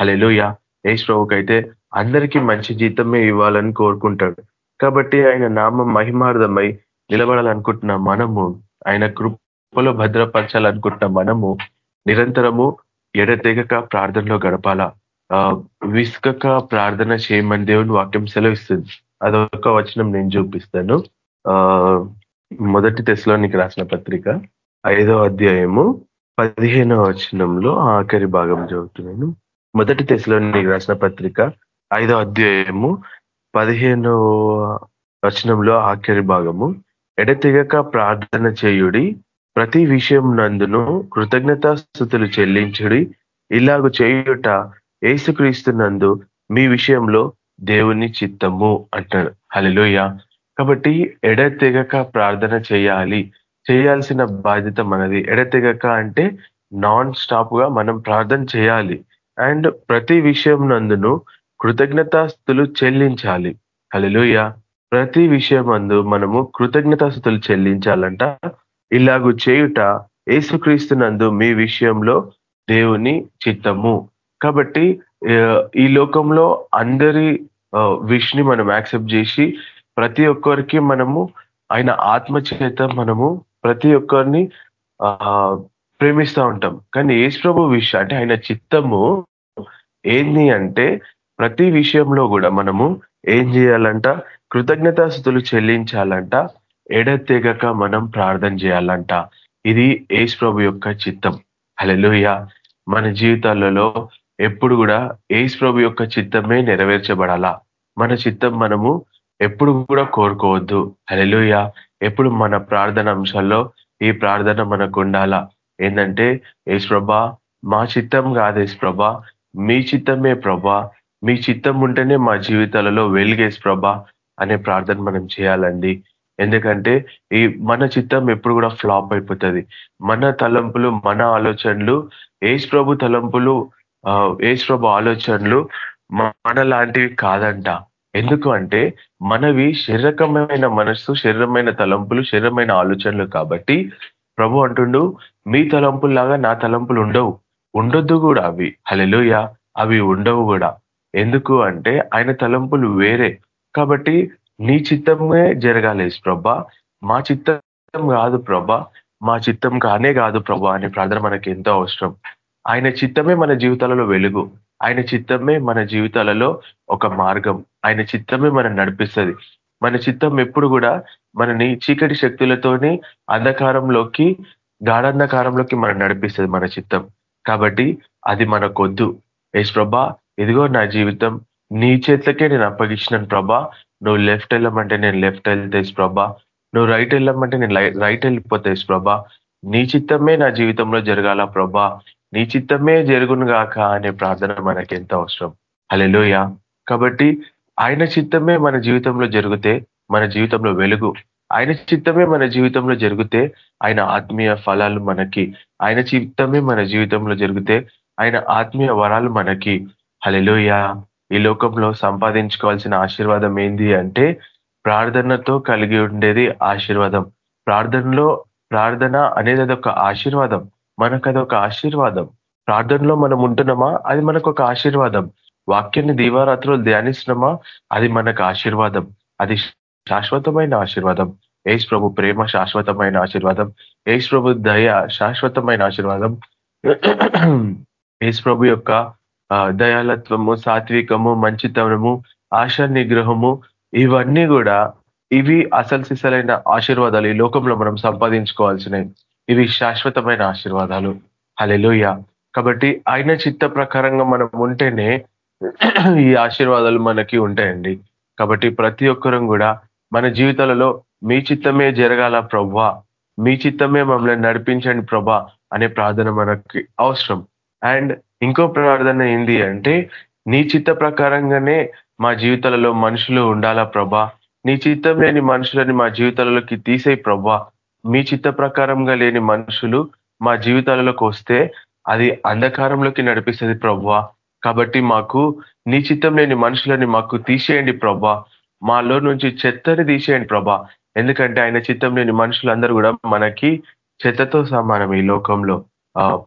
హలలుయ ఏష్ ప్రభుకైతే అందరికీ మంచి జీతమే ఇవ్వాలని కోరుకుంటాడు. కాబట్టి ఆయన నామం మహిమార్థమై నిలబడాలనుకుంటున్న మనము ఆయన కృపలో భద్రపరచాలనుకుంటున్న మనము నిరంతరము ఎడతెగక ప్రార్థనలో గడపాల? విసుకక ప్రార్థన చేయమని దేవుని వాక్యం సెలవిస్తుంది. అదొక వచనం నేను చూపిస్తాను. ఆ మొదటి నీకు రాసిన పత్రిక ఐదో అధ్యాయము పదిహేనవ వచనంలో ఆఖరి భాగం చదువుతున్నాను. మొదటి తెశలోనికి రాసిన పత్రిక ఐదో అధ్యాయము పదిహేనవ వచనంలో ఆఖరి భాగము ఎడతెగక ప్రార్థన చేయుడి ప్రతి విషయం నందును కృతజ్ఞతాస్థుతులు చెల్లించుడి. ఇలాగ చేయుట ఏసుక్రీస్తున్నందు మీ విషయంలో దేవుని చిత్తము అంటాడు హలిలోయ కాబట్టి ఎడతెగక ప్రార్థన చేయాలి. చేయాల్సిన బాధ్యత మనది. ఎడతెగక అంటే నాన్ స్టాప్గా మనం ప్రార్థన చేయాలి. అండ్ ప్రతి విషయం నందును కృతజ్ఞతాస్తులు చెల్లించాలి. హలిలోయ ప్రతి విషయం అందు మనము కృతజ్ఞతాస్తులు చెల్లించాలంట. ఇలాగు చేయుట ఏసుక్రీస్తునందు మీ విషయంలో దేవుని చిత్తము. కాబట్టి ఈ లోకంలో అందరి విష్ని మనం యాక్సెప్ట్ చేసి ప్రతి ఒక్కరికి మనము ఆయన ఆత్మ చేత మనము ప్రతి ఒక్కరిని ప్రేమిస్తూ ఉంటాం. కానీ ఏసుప్రభు విషయం అంటే ఆయన చిత్తము ఏంది అంటే ప్రతి విషయంలో కూడా మనము ఏం చేయాలంట కృతజ్ఞతాస్థుతులు చెల్లించాలంట ఎడతెగక మనం ప్రార్థన చేయాలంట. ఇది ఏసు ప్రభు యొక్క చిత్తం. హలలుయ మన జీవితాలలో ఎప్పుడు కూడా ఏసు ప్రభు యొక్క చిత్తమే నెరవేర్చబడాలా? మన చిత్తం మనము ఎప్పుడు కూడా కోరుకోవద్దు. హలెలుయ ఎప్పుడు మన ప్రార్థన అంశాల్లో ఈ ప్రార్థన మనకు ఉండాలా? ఏంటంటే ఏసు ప్రభా మా చిత్తం కాదు ఏసు ప్రభా. మీ చిత్తమే ప్రభా. మీ చిత్తం ఉంటేనే మా జీవితాలలో వెలుగేసు ప్రభా అనే ప్రార్థన మనం చేయాలండి. ఎందుకంటే ఈ మన చిత్తం ఎప్పుడు కూడా ఫ్లాప్ అయిపోతుంది. మన తలంపులు మన ఆలోచనలు ఏసు ప్రభు తలంపులు ఏసు ప్రభు ఆలోచనలు మన లాంటివి కాదంట. ఎందుకు అంటే మనవి శరీరకమైన మనస్సు శరీరమైన తలంపులు శరీరమైన ఆలోచనలు కాబట్టి ప్రభు అంటుండు మీ తలంపుల్లాగా నా తలంపులు ఉండవు. ఉండొద్దు కూడా అవి. హలెలుయ అవి ఉండవు కూడా. ఎందుకు అంటే ఆయన తలంపులు వేరే. కాబట్టి నీ చిత్తమే జరగాలి ప్రభా. మా చిత్తం కాదు ప్రభా. మా చిత్తం కానే కాదు ప్రభా అనే ప్రార్థన మనకి ఎంతో అవసరం. ఆయన చిత్తమే మన జీవితాలలో వెలుగు. ఆయన చిత్తమే మన జీవితాలలో ఒక మార్గం. ఆయన చిత్తమే మనం నడిపిస్తుంది. మన చిత్తం ఎప్పుడు కూడా మనని చీకటి శక్తులతోని అంధకారంలోకి గాఢంధకారంలోకి మనం నడిపిస్తుంది మన చిత్తం. కాబట్టి అది మనకొద్దు. ఏష్ ప్రభా ఇదిగో నా జీవితం. నీ చేతులకే నేను అప్పగించినాను ప్రభా. నువ్వు లెఫ్ట్ వెళ్ళమంటే నేను లెఫ్ట్ వెళ్తేసి ప్రభా. నువ్వు రైట్ వెళ్ళమంటే నేను రైట్ వెళ్ళిపోతేసి ప్రభా. నీ చిత్తమే నా జీవితంలో జరగాల ప్రభా. నీ చిత్తమే జరుగును గాక అనే ప్రార్థన మనకి ఎంత అవసరం. అలెలోయ కాబట్టి ఆయన చిత్తమే మన జీవితంలో జరిగితే మన జీవితంలో వెలుగు. ఆయన చిత్తమే మన జీవితంలో జరిగితే ఆయన ఆత్మీయ ఫలాలు మనకి. ఆయన చిత్తమే మన జీవితంలో జరిగితే ఆయన ఆత్మీయ వరాలు మనకి. హలెలోయ ఈ లోకంలో సంపాదించుకోవాల్సిన ఆశీర్వాదం ఏంది అంటే ప్రార్థనతో కలిగి ఉండేది ఆశీర్వాదం. ప్రార్థనలో ప్రార్థన అనేది అదొక ఆశీర్వాదం. మనకు అదొక ఆశీర్వాదం. ప్రార్థనలో మనం ఉంటున్నామా? అది మనకు ఒక ఆశీర్వాదం. వాక్యాన్ని దీవారాత్రులు ధ్యానిస్తున్నామా? అది మనకు ఆశీర్వాదం. అది శాశ్వతమైన ఆశీర్వాదం. ఏష్ ప్రభు ప్రేమ శాశ్వతమైన ఆశీర్వాదం. ఏష్ ప్రభు దయ శాశ్వతమైన ఆశీర్వాదం. ఏష్ ప్రభు యొక్క దయాలత్వము సాత్వికము మంచితనము ఆశ నిగ్రహము ఇవన్నీ కూడా ఇవి అసలు సిసలైన ఆశీర్వాదాలు ఈ లోకంలో మనం సంపాదించుకోవాల్సినవి. ఇవి శాశ్వతమైన ఆశీర్వాదాలు. హలెలుయ కాబట్టి ఆయన చిత్త ప్రకారంగా మనం ఉంటేనే ఈ ఆశీర్వాదాలు మనకి ఉంటాయండి. కాబట్టి ప్రతి ఒక్కరం కూడా మన జీవితాలలో మీ చిత్తమే జరగాల ప్రభా మీ చిత్తమే మమ్మల్ని నడిపించండి ప్రభా అనే ప్రార్థన మనకి అవసరం. అండ్ ఇంకో ప్రార్థన ఏంది అంటే నీ చిత్త ప్రకారంగానే మా జీవితాలలో మనుషులు ఉండాలా ప్రభా? నీ చిత్తం లేని మనుషులని మా జీవితాలలోకి తీసే ప్రభా. మీ చిత్త ప్రకారంగా లేని మనుషులు మా జీవితాలలోకి వస్తే అది అంధకారంలోకి నడిపిస్తుంది ప్రభా. కాబట్టి మాకు నీ చిత్తం లేని మనుషులని మాకు తీసేయండి ప్రభా. మాలో నుంచి చెత్తని తీసేయండి ప్రభా. ఎందుకంటే ఆయన చిత్తం లేని మనుషులందరూ కూడా మనకి చెత్తతో సమానం ఈ లోకంలో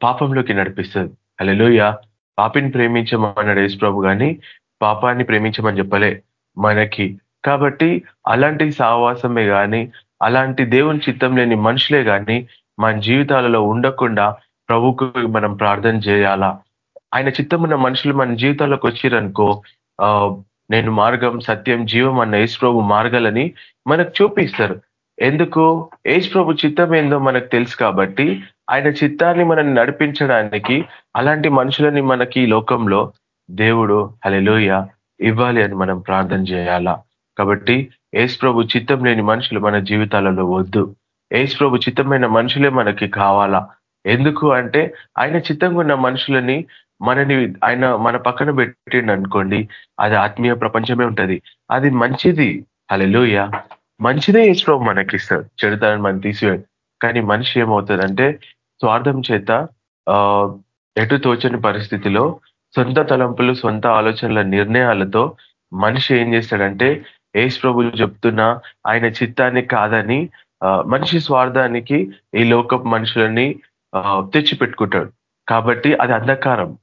పాపంలోకి నడిపిస్తుంది. అలెలుయ పాపిని ప్రేమించమన్నాడు యేసు ప్రభు కానీ పాపాన్ని ప్రేమించమని చెప్పలే మనకి. కాబట్టి అలాంటి సావాసమే కానీ అలాంటి దేవుని చిత్తం లేని మనుషులే కానీ మన జీవితాలలో ఉండకుండా ప్రభుకు మనం ప్రార్థన చేయాలా? ఆయన చిత్తమున్న మనుషులు మన జీవితాల్లోకి వచ్చిరనుకో నేను మార్గం సత్యం జీవం అన్న యేసు ప్రభు మార్గాలని మనకు చూపిస్తారు. ఎందుకు? యేసు ప్రభు చిత్తం ఏందో మనకు తెలుసు కాబట్టి ఆయన చిత్తాన్ని మనం నడిపించడానికి అలాంటి మనుషులని మనకి లోకంలో దేవుడు హలెలోయ ఇవ్వాలి అని మనం ప్రార్థన చేయాలా? కాబట్టి ఏసు ప్రభు చిత్తం లేని మనుషులు మన జీవితాలలో వద్దు. ఏసు ప్రభు చిత్తమైన మనుషులే మనకి కావాలా? ఎందుకు అంటే ఆయన చిత్తంగా ఉన్న మనుషులని మనని ఆయన మన పక్కన పెట్టిండు అనుకోండి అది ఆత్మీయ ప్రపంచమే ఉంటది. అది మంచిది. అలెలుయ మంచిదే యేసు ప్రభు మనకి ఇస్తాడు. చెడుతానని మనం తీసివేయండి కానీ మనిషి ఏమవుతుందంటే స్వార్థం చేత ఎటు తోచని పరిస్థితిలో సొంత తలంపులు సొంత ఆలోచనల నిర్ణయాలతో మనిషి ఏం చేస్తాడంటే ఏసు ప్రభులు చెప్తున్న ఆయన చిత్తాన్ని కాదని మనిషి స్వార్థానికి ఈ లోకపు మనుషులని తెచ్చిపెట్టుకుంటాడు. కాబట్టి అది అంధకారం.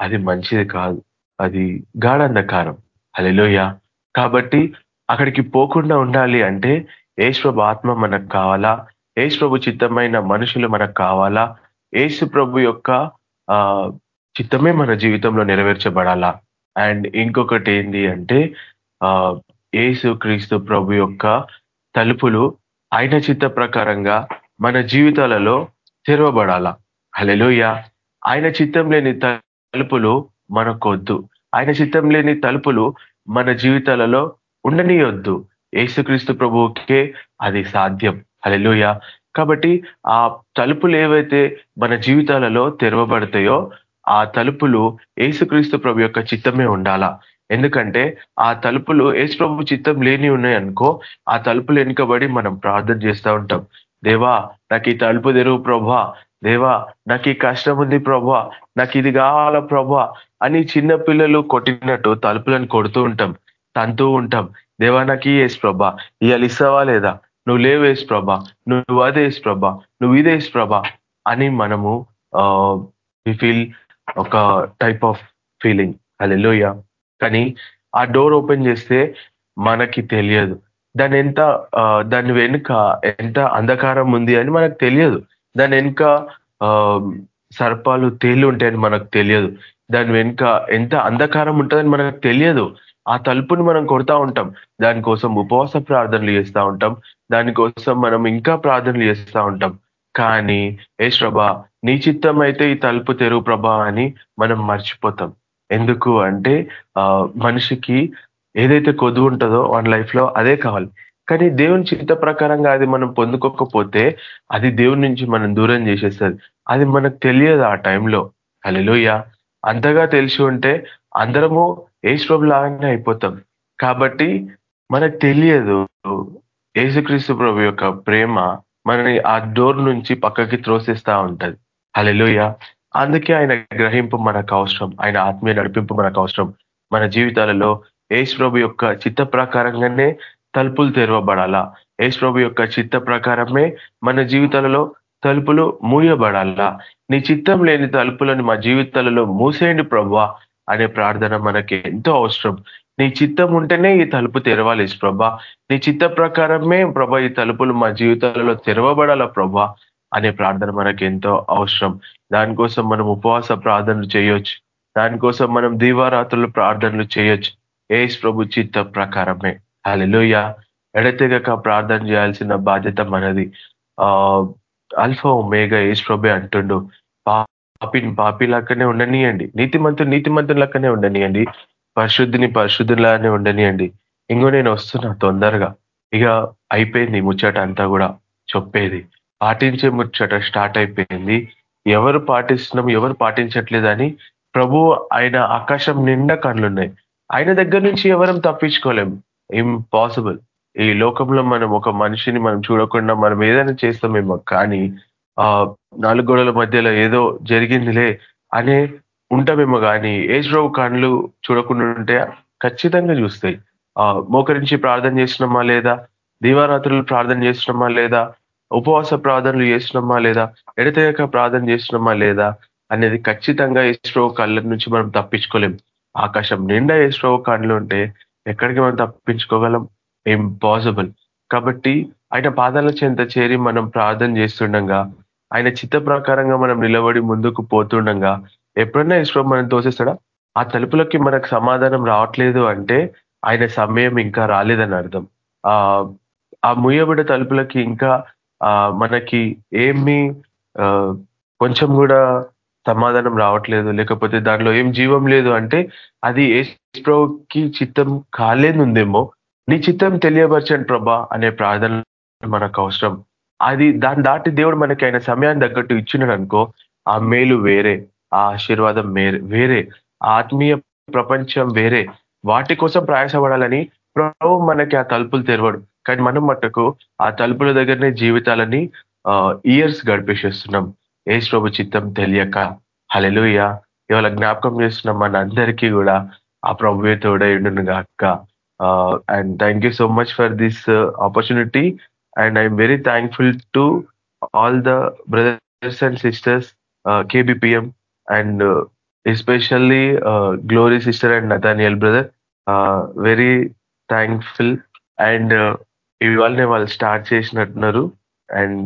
అది మంచిది కాదు. అది గాఢ అంధకారం. అలెలోయ కాబట్టి అక్కడికి పోకుండా ఉండాలి అంటే ఏసు ఆత్మ మనకు కావాలా? ఏసు ప్రభు చిత్తమైన మనుషులు మనకు కావాలా? ఏసు ప్రభు యొక్క చిత్తమే మన జీవితంలో నెరవేర్చబడాలా? అండ్ ఇంకొకటి ఏంటి అంటే ఏసు క్రీస్తు ప్రభు యొక్క తలుపులు ఆయన చిత్త ప్రకారంగా మన జీవితాలలో తెరవబడాలా? హలెలోయ ఆయన చిత్తం లేని తలుపులు మనకొద్దు. ఆయన చిత్తం లేని తలుపులు మన జీవితాలలో ఉండనియొద్దు. ఏసుక్రీస్తు ప్రభువుకే అది సాధ్యం. హలెలుయ కాబట్టి ఆ తలుపులు ఏవైతే మన జీవితాలలో తెరవబడతాయో ఆ తలుపులు ఏసుక్రీస్తు ప్రభు యొక్క చిత్తమే ఉండాలా. ఎందుకంటే ఆ తలుపులు యేసు ప్రభు చిత్తం లేని ఉన్నాయనుకో ఆ తలుపులు వెనుకబడి మనం ప్రార్థన చేస్తూ ఉంటాం. దేవా నాకు ఈ తలుపు తెరువు ప్రభా. దేవా నాకు ఈ కష్టం ఉంది ప్రభా. నాకు ఇది కావాలా ప్రభా అని చిన్న పిల్లలు కొట్టినట్టు తలుపులను కొడుతూ ఉంటాం తంతూ ఉంటాం. దేవా నాకు ఈ ఏసు ప్రభా. ఇవాళ ఇస్తావా లేదా? నువ్వు లేవేసి ప్రభా నువ్వు అదేసి ప్రభా నువ్వు ఇదేసి ప్రభా అని మనము వి ఫీల్ ఒక టైప్ ఆఫ్ ఫీలింగ్ అలెలోయ కానీ ఆ డోర్ ఓపెన్ చేస్తే మనకి తెలియదు. దాని ఎంత దాని వెనుక ఎంత అంధకారం ఉంది అని మనకు తెలియదు. దాని వెనుక సర్పాలు తేలి ఉంటాయని మనకు తెలియదు. దాని వెనుక ఎంత అంధకారం ఉంటుందని మనకు తెలియదు. ఆ తలుపుని మనం కొడతా ఉంటాం. దానికోసం ఉపవాస ప్రార్థనలు చేస్తూ ఉంటాం. దానికోసం మనం ఇంకా ప్రార్థనలు చేస్తూ ఉంటాం. కానీ ఏ ప్రభా నీ చిత్తం అయితే ఈ తలుపు తెరువు ప్రభా అని మనం మర్చిపోతాం. ఎందుకు అంటే మనిషికి ఏదైతే కొద్దు ఉంటుందో వాడి లైఫ్లో అదే కావాలి. కానీ దేవుని చిత్త ప్రకారంగా అది మనం పొందుకోకపోతే అది దేవుని నుంచి మనం దూరం చేసేస్తుంది. అది మనకు తెలియదు ఆ టైంలో. అలెలుయ్య అంతగా తెలిసి ఉంటే అందరము ఏసు లాగానే అయిపోతాం. కాబట్టి మనకు తెలియదు ఏసుక్రీస్తు ప్రభు యొక్క ప్రేమ మనని ఆ డోర్ నుంచి పక్కకి త్రోసిస్తా ఉంటది. అలెలుయ్య అందుకే ఆయన గ్రహింపు మనకు అవసరం. ఆయన ఆత్మీయ నడిపింపు మనకు అవసరం. మన జీవితాలలో ఏసు ప్రభు యొక్క చిత్త ప్రకారంగానే తలుపులు తెరవబడాలా? ఏసుప్రభు యొక్క చిత్త ప్రకారమే మన జీవితాలలో తలుపులు మూయబడాలా? నీ చిత్తం లేని తలుపులను మా జీవితాలలో మూసేయండి ప్రభా అనే ప్రార్థన మనకి ఎంతో అవసరం. నీ చిత్తం ఉంటేనే ఈ తలుపు తెరవాలి ప్రభా. నీ చిత్త ప్రకారమే ప్రభా ఈ తలుపులు మా జీవితాలలో తెరవబడాల ప్రభా అనే ప్రార్థన మనకి ఎంతో అవసరం. దానికోసం మనం ఉపవాస ప్రార్థనలు చేయొచ్చు. దానికోసం మనం దీవారాత్రులు ప్రార్థనలు చేయొచ్చు. ఏస్ ప్రభు చిత్త ప్రకారమే. అలెలుయ ఎడతెగక ప్రార్థన చేయాల్సిన బాధ్యత మనది. ఆ అల్ఫా మేఘ ఏస్ ప్రభే అంటుండు. పాపిని పాపి లాక్కనే ఉండనియండి. నీతిమంతుడు నీతిమంతుని లాక్కనే ఉండనియండి. పరిశుద్ధిని పరిశుద్ధులానే ఉండనియండి. ఇంకో నేను వస్తున్నా తొందరగా. ఇక అయిపోయింది ముచ్చట అంతా కూడా. చెప్పేది. పాటించే ముచ్చట స్టార్ట్ అయిపోయింది. ఎవరు పాటిస్తున్నాం ఎవరు పాటించట్లేదని ప్రభు ఆయన ఆకాశం నిండా కళ్ళున్నాయి. ఆయన దగ్గర నుంచి ఎవరం తప్పించుకోలేం. ఇంపాసిబుల్ ఈ లోకంలో మనం ఒక మనిషిని మనం చూడకుండా మనం ఏదైనా చేస్తామేమో కానీ ఆ నాలుగు గోడల మధ్యలో ఏదో జరిగిందిలే అనే ఉంటామేమో కానీ ఏజ్రావు కళ్ళు చూడకుండా ఉంటే ఖచ్చితంగా చూస్తాయి. ఆ మోకరించి ప్రార్థన చేసినామా లేదా? దీవారాత్రులు ప్రార్థన చేసినామా లేదా? ఉపవాస ప్రార్థనలు చేసినామా లేదా? ఎడతెగక ప్రార్థన చేసినామా లేదా? అనేది ఖచ్చితంగా ఇస్రో కళ్ళ నుంచి మనం తప్పించుకోలేం. ఆకాశం నిండా ఇస్రో కళ్ళు ఉంటే ఎక్కడికి మనం తప్పించుకోగలం? ఇంపాసిబుల్. కాబట్టి ఆయన పాదాల చెంత చేరి మనం ప్రార్థన చేస్తుండగా ఆయన చిత్త ప్రకారంగా మనం నిలబడి ముందుకు పోతుండగా ఎప్పుడన్నా ఈశ్వరం మనం తోసేస్తాడా? ఆ తలుపులకి మనకు సమాధానం రావట్లేదు అంటే ఆయన సమయం ఇంకా రాలేదని అర్థం. ఆ ఆ ముయ్యబడ తలుపులకి ఇంకా మనకి ఏమి కొంచెం కూడా సమాధానం రావట్లేదు. లేకపోతే దాంట్లో ఏం జీవం లేదు అంటే అది ఏస్ప్రోకి చిత్తం కాలేనుందేమో. నీ చిత్తం తెలియపరచండి ప్రభా అనే ప్రార్థన మనకు అవసరం. అది దాన్ని దాటి దేవుడు మనకి ఆయన సమయాన్ని తగ్గట్టు ఇచ్చినాడు అనుకో ఆ మేలు వేరే ఆ ఆశీర్వాదం వేరే ఆత్మీయ ప్రపంచం వేరే. వాటి కోసం ప్రయాసపడాలని ప్రభు మనకి ఆ తలుపులు తెరవడు. కానీ మనం మట్టుకు ఆ తలుపుల దగ్గరనే జీవితాలని ఇయర్స్ గడిపేసేస్తున్నాం. ఏసు ప్రభు చిత్తం తెలియక. హలెలుయ ఇవాళ జ్ఞాపకం చేస్తున్నాం మన అందరికీ కూడా ఆ ప్రభువే తోడైండును గాక and thank you so much for this opportunity and I'm very thankful to all the brothers and sisters KBPM and especially Glory sister and Nathaniel brother very thankful and ఇవాళనే వాళ్ళు స్టార్ట్ చేసినట్టున్నారు. అండ్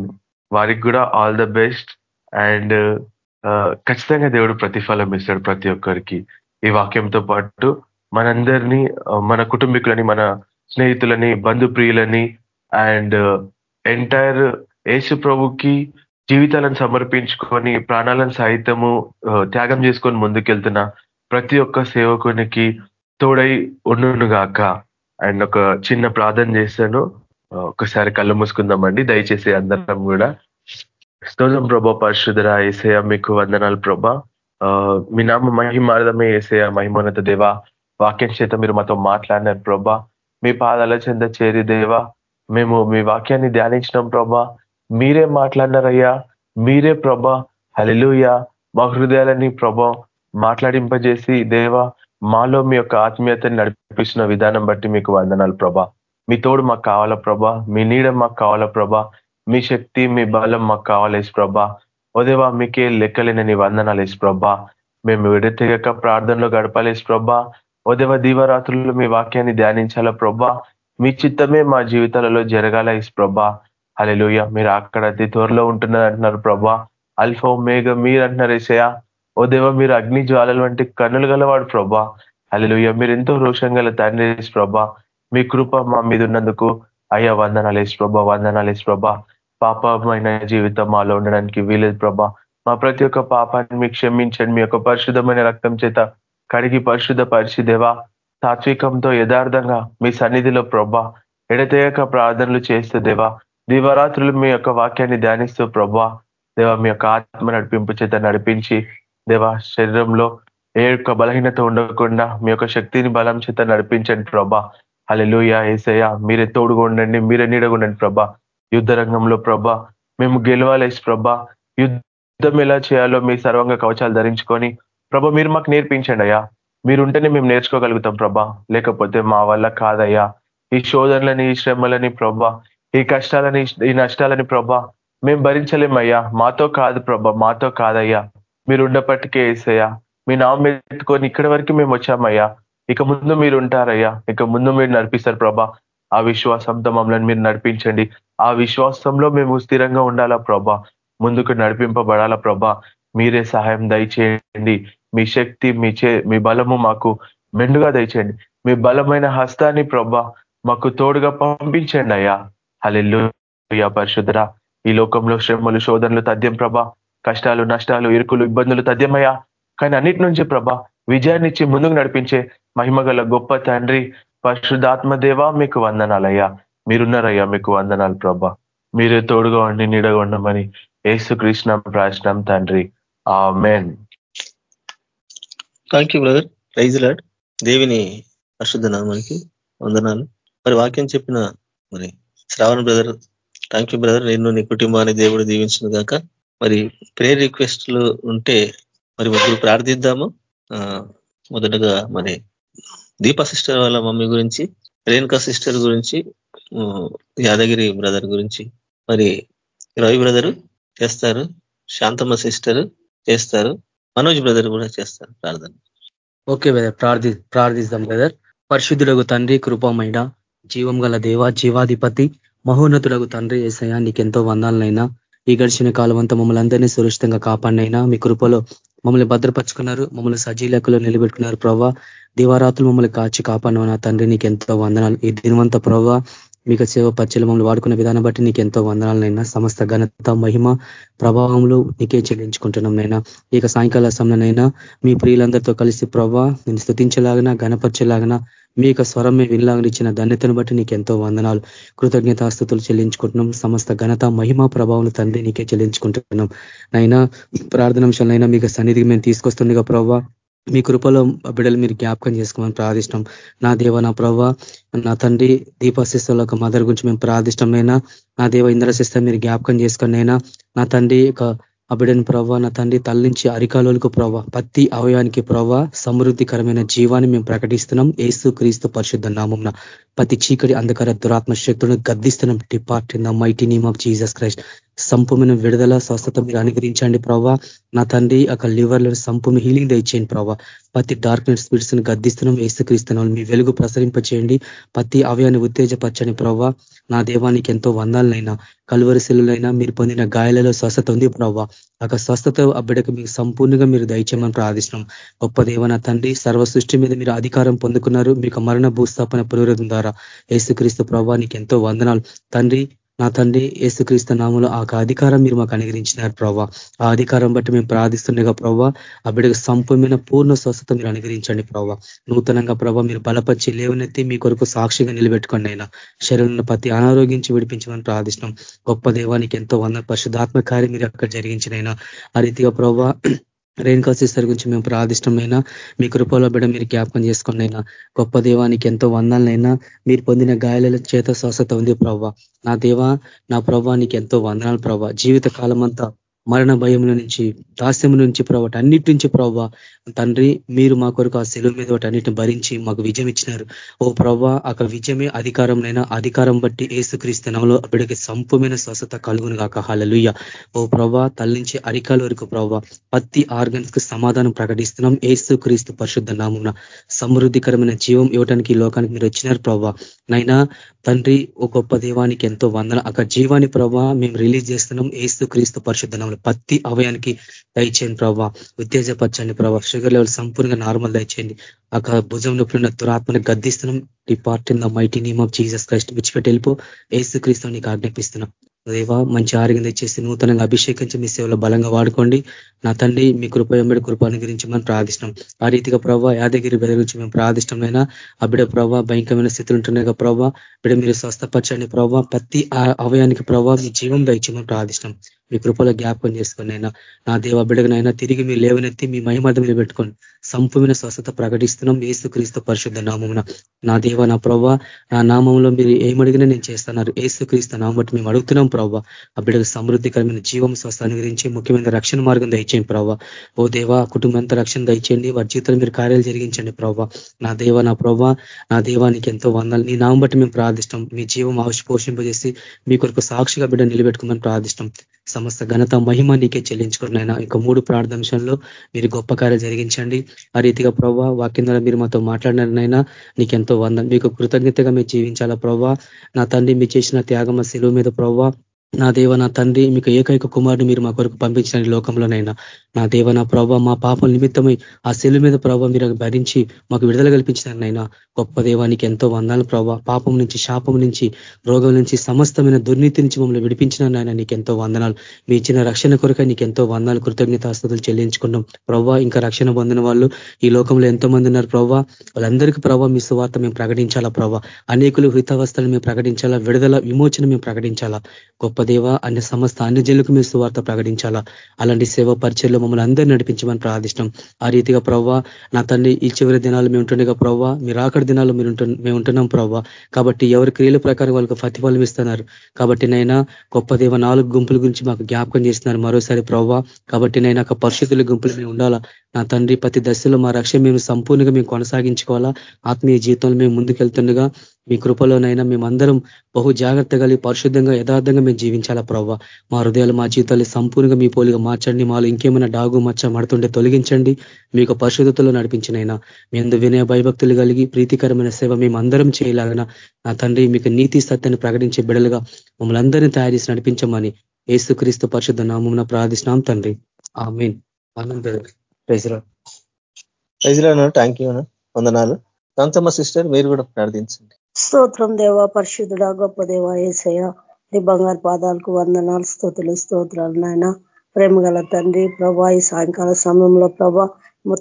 వారికి కూడా all the best and ఖచ్చితంగా దేవుడు ప్రతిఫలం ఇస్తాడు ప్రతి ఒక్కరికి. ఈ వాక్యంతో పాటు మనందరినీ uh, మన కుటుంబీకులని మన స్నేహితులని బంధుప్రియులని అండ్ ఎంటైర్ యేసు ప్రభుకి జీవితాలను సమర్పించుకొని ప్రాణాలను సహితము త్యాగం చేసుకొని ముందుకెళ్తున్న ప్రతి ఒక్క సేవకునికి తోడై ఉండును గాక. అండ్ ఒక చిన్న ప్రార్థన చేస్తాను. ఒకసారి కళ్ళు మూసుకుందామండి. దయచేసి అందరం కూడా స్తోత్రం ప్రభా పరిశుధర ఏసయ మీకు వందనాలు ప్రభా. మీ నామ మహిమార్థమే ఏసయ మహిమోన్నత దేవా. వాక్యం చేత మీరు మాతో మాట్లాడినారు ప్రభా. మీ పాదాల చెంద చేరి దేవా. మేము మీ వాక్యాన్ని ధ్యానించినాం ప్రభా. మీరే మాట్లాడినారయ్యా. మీరే ప్రభ. హలిలుయ మా హృదయాలని ప్రభ మాట్లాడింపజేసి దేవా మాలో మీ యొక్క ఆత్మీయతని నడిపిస్తున్న విధానం బట్టి మీకు వందనాలు ప్రభా. మీ తోడు మాకు కావాలా ప్రభా? మీ నీడ మాకు కావాలా ప్రభా? మీ శక్తి మీ బలం మాకు కావాలేసి ప్రభా? ఓదేవా మీకే లెక్కలేని వందనాలు వేసి ప్రభా. మేము విడతెగక ప్రార్థనలో గడపాలేసి ప్రభా? ఓదేవ దీవరాత్రులు మీ వాక్యాన్ని ధ్యానించాలా ప్రభా? మీ చిత్తమే మా జీవితాలలో జరగాల ఇస్ ప్రభా. అలెలుయ మీరు అక్కడ అతి త్వరలో ఉంటున్నది అంటున్నారు ప్రభా. అల్ఫో మేఘ మీరు అంటున్నారు ఏసయా ఓ దేవ మీరు అగ్ని జ్వాలలు వంటి కన్నులు గలవాడు ప్రభా. అలెలుయ మీరు ఎంతో రోషం గల తండ్రి ప్రభా. మీ కృప మా మీద ఉన్నందుకు అయ్యా వందనాలేసి ప్రభా వందనాలు వందనాలేసి ప్రభా. పాపమైన జీవితం మాలో ఉండడానికి వీలేదు ప్రభా. మా ప్రతి ఒక్క పాపాన్ని మీకు క్షమించండి. మీ యొక్క పరిశుద్ధమైన రక్తం చేత కడిగి పరిశుద్ధ పరిశుద్ధేవా తాత్వికంతో యథార్థంగా మీ సన్నిధిలో ప్రభా ఎడతేయక ప్రార్థనలు చేస్తూ దేవా దివరాత్రులు మీ యొక్క వాక్యాన్ని ధ్యానిస్తూ ప్రభా దేవ మీ యొక్క ఆత్మ నడిపింపు చేత నడిపించి దేవా శరీరంలో ఏ యొక్క బలహీనత ఉండకుండా మీ యొక్క శక్తిని బలం చేత నడిపించండి ప్రభా. అలెలుయ ఏసయ్య మీరే తోడుగా ఉండండి మీరే నీడగుండండి ప్రభా. యుద్ధ రంగంలో ప్రభా మేము గెలవాలేసి ప్రభా యుద్ధం ఎలా చేయాలో మీ సర్వంగ కవచాలు ధరించుకొని ప్రభా మీరు మాకు నేర్పించండి అయ్యా. మీరుంటేనే మేము నేర్చుకోగలుగుతాం ప్రభా. లేకపోతే మా వల్ల కాదయ్యా. ఈ శోధనలని ఈ శ్రమలని ప్రభా ఈ కష్టాలని ఈ నష్టాలని ప్రభా మేము భరించలేమయ్యా. మాతో కాదు ప్రభా మాతో కాదయ్యా. మీరు ఉండపట్టుకే వేసయ్యా మీ నామం ఎత్తుకొని ఇక్కడి వరకు మేము వచ్చామయ్యా. ఇక ముందు మీరు ఉంటారయ్యా ఇక ముందు మీరు నడిపిస్తారు ప్రభా. ఆ విశ్వాసంతో మమ్మల్ని మీరు నడిపించండి. ఆ విశ్వాసంలో మేము స్థిరంగా ఉండాలా ప్రభా? ముందుకు నడిపింపబడాలా ప్రభా? మీరే సహాయం దయచేయండి. మీ శక్తి మీ చే మీ బలము మాకు మెండుగా దయచేయండి. మీ బలమైన హస్తాన్ని ప్రభా మాకు తోడుగా పంపించండి అయ్యా. హలెల్లు పరిశుద్ధర ఈ లోకంలో శ్రమలు శోధనలు తథ్యం ప్రభా. కష్టాలు నష్టాలు ఇరుకులు ఇబ్బందులు తథ్యమయ్యా. కానీ అన్నిటి నుంచి ప్రభా విజయాన్ని ఇచ్చి ముందుకు నడిపించే మహిమగల గొప్ప తండ్రి పరిశుద్ధాత్మదేవా మీకు వందనాలయ్యా. మీరున్నారయ్యా మీకు వందనాలు ప్రభా. మీరే తోడుగా ఉండి నీడగా ఉండమని ఏసుకృష్ణ తండ్రి. Amen thank you brother praise Lord దేవిని పరిశుద్ధ నామానికి వందనాలు. మరి వాక్యం చెప్పిన మరి Shravan brother thank you brother నేను నీ కుటుంబాన్ని దేవుడు దీవించిన దాకా మరి ప్రేయర్ రిక్వెస్ట్లు ఉంటే మరి ముగ్గురు ప్రార్థిద్దాము. మొదటగా మరి దీప సిస్టర్ వాళ్ళ మమ్మీ గురించి రేణుకా సిస్టర్ గురించి యాదగిరి బ్రదర్ గురించి మరి రవి బ్రదరు చేస్తారు శాంతమ్మ సిస్టర్ చేస్తారు. మనోజ్ బ్రదర్ కూడా చేస్తారు ప్రార్థన. ఓకే బ్రదర్ ప్రార్థి ప్రార్థిస్తాం బ్రదర్. పరిశుద్ధులకు తండ్రి కృపమైన జీవం గల దేవ జీవాధిపతి మహోన్నతులకు తండ్రి ఏసయా నీకెంతో వందాలనైనా ఈ గడిచిన కాలం అంతా మమ్మల్ని అందరినీ సురక్షితంగా కాపాడినైనా మీ కృపలో మమ్మల్ని భద్రపరుచుకున్నారు మమ్మల్ని సజీలకులో నిలబెట్టుకున్నారు ప్రభావ దివారాతులు మమ్మల్ని కాచి కాపాడిన తండ్రి నీకు ఎంతో వందనాలు. ఈ దినవంత ప్రభావ మీకు సేవ పచ్చలు మమ్మల్ని వాడుకున్న విధానం బట్టి నీకు ఎంతో వందనాలనైనా సమస్త ఘనత మహిమ ప్రభావంలో నీకే చెల్లించుకుంటున్నాం నైనా. ఇక సాయంకాల సమయంలోనైనా మీ ప్రియులందరితో కలిసి ప్రభా నేను స్థుతించలాగినా గణపరచేలాగిన మీ యొక్క స్వరం మీ వినలాగనిచ్చిన ధన్యతను బట్టి నీకు ఎంతో వందనాలు. కృతజ్ఞతాస్థుతులు చెల్లించుకుంటున్నాం. సమస్త ఘనత మహిమ ప్రభావం తండ్రి నీకే చెల్లించుకుంటున్నాం నైనా. ప్రార్థనాంశాలైనా మీకు సన్నిధికి మేము తీసుకొస్తుండగా ప్రభావ మీ కృపలో బిడ్డలు మీరు జ్ఞాపకం చేసుకోమని ప్రార్థిష్టం. నా దేవ నా ప్రభ నా తండ్రి దీపశిస్తుల ఒక మదర్ గురించి మేము ప్రార్థిష్టమైనా నా దేవ ఇంద్రశిస్త మీరు జ్ఞాపకం చేసుకుని అయినా నా తండ్రి ఒక ఆ బిడ్డని ప్రవ్వ నా తండ్రి తల్లించి అరికాలోలకు ప్రవ్వ ప్రతి అవయానికి ప్రవ్వ సమృద్ధికరమైన జీవాన్ని మేము ప్రకటిస్తున్నాం. ఏసు క్రీస్తు పరిశుద్ధ నామం ప్రతి చీకటి అంధకార దురాత్మ శక్తులను గద్దిస్తున్నాం. Depart in the mighty name of Jesus Christ సంపూమైన విడుదల స్వస్థత మీరు అనుగ్రహించండి ప్రభావ నా తండ్రి అక్కడ లివర్లో సంపూర్ణ హీలింగ్ దయచేయండి ప్రభావ ప్రతి డార్క్నెస్ స్పిరిట్స్ని గద్దిస్తున్నాం ఏసుక్రీస్తున్నాం మీ వెలుగు ప్రసరింపచేయండి. ప్రతి అవయాన్ని ఉత్తేజపరచని ప్రభావ నా దేవానికి ఎంతో వందాలనైనా కలువరిశిలైనా మీరు పొందిన గాయాలలో స్వస్థత ఉంది ప్రభావ ఒక స్వస్థత ఆ బిడ్డకు మీకు సంపూర్ణంగా మీరు దయచేయమని ప్రార్థిస్తున్నాం. గొప్ప దేవ నా తండ్రి సర్వ సృష్టి మీద మీరు అధికారం పొందుకున్నారు. మీకు మరణ భూస్థాపన పునరుద్ధం ద్వారా ఏసుక్రీస్తు ప్రభావ నీకు ఎంతో వందనాలు. తండ్రి నా తండ్రి ఏసుక్రీస్తు నామంలో ఆ అధికారం మీరు మాకు అనుగ్రహించినారు ప్రభావ ఆ అధికారం బట్టి మేము ప్రార్థిస్తుండగా ప్రభావ ఆ బిడ్డకు సంపూర్ణ పూర్ణ స్వస్థత మీరు అనుగ్రహించండి ప్రభావ నూతనంగా ప్రభావ మీరు బలపరిచి లేవనెత్తి మీ కొరకు సాక్షిగా నిలబెట్టుకోండి అయినా. శరీరంలో ప్రతి అనారోగ్యించి విడిపించమని ప్రార్థిస్తున్నాం. గొప్ప దేవానికి ఎంతో వంద పరిశుధాత్మ కార్యం మీరు అక్కడ జరిగించినైనా. ఆ రీతిగా ప్రభావ రేణుకా సిస్టర్ గురించి మేము ప్రార్థిష్టమైనా మీ కృపలో బిడ్డ మీరు జ్ఞాపకం చేసుకోండి గొప్ప దేవానికి ఎంతో వందనైనా మీరు పొందిన గాయాల చేత స్వస్థత ఉంది ప్రభావ నా దేవా నా ప్రభా నీకు ఎంతో వందనాలు ప్రభావ జీవిత కాలం అంతా మరణ భయముల నుంచి దాస్యం నుంచి ప్రభావ అన్నిటి నుంచి ప్రభావ తండ్రి మీరు మా కొరకు ఆ సెలవు మీద వాటి అన్నిటిని భరించి మాకు విజయం ఇచ్చినారు. ఓ ప్రభా అక్కడ విజయమే అధికారంనైనా అధికారం బట్టి ఏసుక్రీస్తునంలో అప్పటికి సంపూమైన స్వస్థత కలుగును కాక హలలుయ్య ఓ ప్రభా తల్లించి అరికాల వరకు ప్రభా పత్తి ఆర్గన్స్కు సమాధానం ప్రకటిస్తున్నాం ఏసు క్రీస్తు పరిశుద్ధ నామున సమృద్ధికరమైన జీవం ఇవ్వడానికి లోకానికి మీరు వచ్చినారు ప్రభా నైనా తండ్రి ఓ గొప్ప దేవానికి ఎంతో వందన. అక్కడ జీవాన్ని ప్రభావ మేము రిలీజ్ చేస్తున్నాం ఏసు క్రీస్తు పరిశుద్ధ నామంలో. పత్తి అవయానికి దయచేయండి ప్రభా ఉత్తేజపరచండి ప్రభావ షుగర్ లెవెల్ సంపూర్ణంగా నార్మల్ దయచేయండి ఒక భుజం నొప్పి ఉన్న దురాత్మని గద్దిస్తున్నాం. Depart in the mighty name of Jesus Christ విచ్చిపెట్టి వెళ్ళిపో. ఏసు క్రీస్తు నీకు ఆజ్ఞాపిస్తున్నాం. దేవా మంచి ఆరోగ్యం తెచ్చేసి నూతనంగా అభిషేకించి మీ సేవలో బలంగా వాడుకోండి. నా తండ్రి మీ కృప ఎంబడి కృపాన్ని గురించి మనం ప్రార్థిస్తున్నాం. ఆ రీతిగా ప్రభావ యాదగిరి బిడ్డ గురించి మేము ప్రార్థిష్టమైన ఆ బిడ ప్రభావ భయంకరమైన స్థితులు ఉంటున్నాయి ప్రభావ బిడ మీరు స్వస్థపరచండి ప్రభావ ప్రతి అవయానికి ప్రభావ మీ జీవం మనం ప్రార్థిష్టం మీ కృపలో జ్ఞాపకం చేసుకొని అయినా నా దేవ బిడగనైనా తిరిగి మీ లేవనెత్తి మీ మహిమర్థ మీద పెట్టుకొని సంపూర్ణ స్వస్థత ప్రకటిస్తున్నాం. ఏసు క్రీస్తు పరిశుద్ధ నామమున. నా దేవ నా ప్రవ్వ నా నామంలో మీరు ఏమడిగినా నేను చేస్తున్నారు ఏసు క్రీస్తు నామం బట్టి మేము అడుగుతున్నాం ప్రభావ ఆ బిడ్డకు సమృద్ధికరమైన జీవం స్వస్థాన్ని గురించి ముఖ్యమైన రక్షణ మార్గం దయచేయండి ప్రవ్వ. ఓ దేవ కుటుంబం అంతా రక్షణ దయచేయండి. వారి జీవితంలో మీరు కార్యాలు జరిగించండి ప్రభావ నా దేవ నా ప్రవ్వ నా దేవానికి ఎంతో వందాలు నీ నామం బట్టి మేము ప్రార్థిస్తాం. మీ జీవం ఆవిష్ పోషింపజేసి మీ కొరకు సాక్షిగా బిడ్డ నిలబెట్టుకోమని ప్రార్థిస్తాం. సమస్త ఘనత మహిమ నీకే చెల్లించుకున్నాయినా ఇంకా మూడు ప్రార్థంశంలో మీరు గొప్ప కార్యాలు జరిగించండి. ఆ రీతిగా ప్రభావ వాక్యం ద్వారా మీరు మాతో మాట్లాడినారైనా నీకెంతో వందం. మీకు కృతజ్ఞతగా మీరు జీవించాలా ప్రభావ నా తండ్రి మీరు చేసిన త్యాగమ శిలువ మీద ప్రవ్వా నా దేవ నా తండ్రి మీకు ఏకైక కుమారుని మీరు మా కొరకు పంపించిన లోకంలోనైనా. నా దేవ నా ప్రభావ మా పాపం నిమిత్తమై ఆ సెల్లు మీద ప్రభావ మీరు భరించి మాకు విడుదల కల్పించినారనైనా గొప్ప దేవానికి ఎంతో వందాలు ప్రభావ పాపం నుంచి శాపం నుంచి రోగం నుంచి సమస్తమైన దుర్నీతి నుంచి మమ్మల్ని విడిపించిన నాయన నీకు ఎంతో వందనాలు. మీ ఇచ్చిన రక్షణ కొరకై నీకు ఎంతో వందనాలు. కృతజ్ఞతాస్తుతులు చెల్లించుకున్నాం ప్రభావ ఇంకా రక్షణ పొందిన వాళ్ళు ఈ లోకంలో ఎంతో మంది ఉన్నారు ప్రభావ వాళ్ళందరికీ ప్రభావ మీ సువార్త మేము ప్రకటించాలా ప్రభావ అనేకులు హితావస్థలు మేము ప్రకటించాలా? విడుదల విమోచన మేము ప్రకటించాలా? గొప్ప గొప్ప దేవ అన్ని సమస్త అన్ని జల్లుకు మీ సువార్త ప్రకటించాలా? అలాంటి సేవ పరిచయలో మమ్మల్ని అందరూ నడిపించమని ప్రార్థిష్టం. ఆ రీతిగా ప్రవ్వ నా తండ్రి ఈ చివరి దినాలు మేము ఉంటుండగా ప్రవ్వ మీరు ఆఖరి దినాలు మీరు మేము ఉంటున్నాం ప్రవ్వ. కాబట్టి ఎవరి క్రియల ప్రకారం వాళ్ళకు ప్రతిఫలం ఇస్తున్నారు. కాబట్టి నైనా గొప్ప దేవ నాలుగు గుంపుల గురించి మాకు జ్ఞాపకం చేస్తున్నారు మరోసారి ప్రవ్వ. కాబట్టి నైనా ఒక పరిస్థితుల గుంపులు మేము ఉండాలా? నా తండ్రి ప్రతి దశలో మా రక్షణ మేము సంపూర్ణంగా మేము కొనసాగించుకోవాలా? ఆత్మీయ జీవితంలో మేము ముందుకెళ్తుండగా మీ కృపలోనైనా మేమందరం బహు జాగ్రత్త కలిగి పరిశుద్ధంగా యథార్థంగా మేము జీవించాలా ప్రవ్వ? మా హృదయాలు మా జీవితాలు సంపూర్ణంగా మీ పోలిగా మార్చండి. మాలో ఇంకేమైనా డాగు మచ్చ మడుతుండే తొలగించండి. మీకు పరిశుద్ధతలో నడిపించినైనా. మీ అందు వినయ భయభక్తులు కలిగి ప్రీతికరమైన సేవ మేము అందరం చేయలాగన. నా తండ్రి మీకు నీతి సత్యాన్ని ప్రకటించే బిడలుగా మమ్మల్ని అందరినీ తయారు చేసి నడిపించమని ఏసుక్రీస్తు పరిశుద్ధ నామం ప్రార్థిస్తున్నాం తండ్రి. ఆ మీన్ థ్యాంక్ యూ వందనాలు. సిస్టర్ మీరు కూడా ప్రార్థించండి. స్తోత్రం దేవ పరిశుద్ధుడా గొప్ప దేవ ఏసయ నీ బంగారు పాదాలకు వందనాలు స్తోతులు స్తోత్రాలు నాయన. ప్రేమ గల తండ్రి ప్రభా ఈ సాయంకాల సమయంలో ప్రభా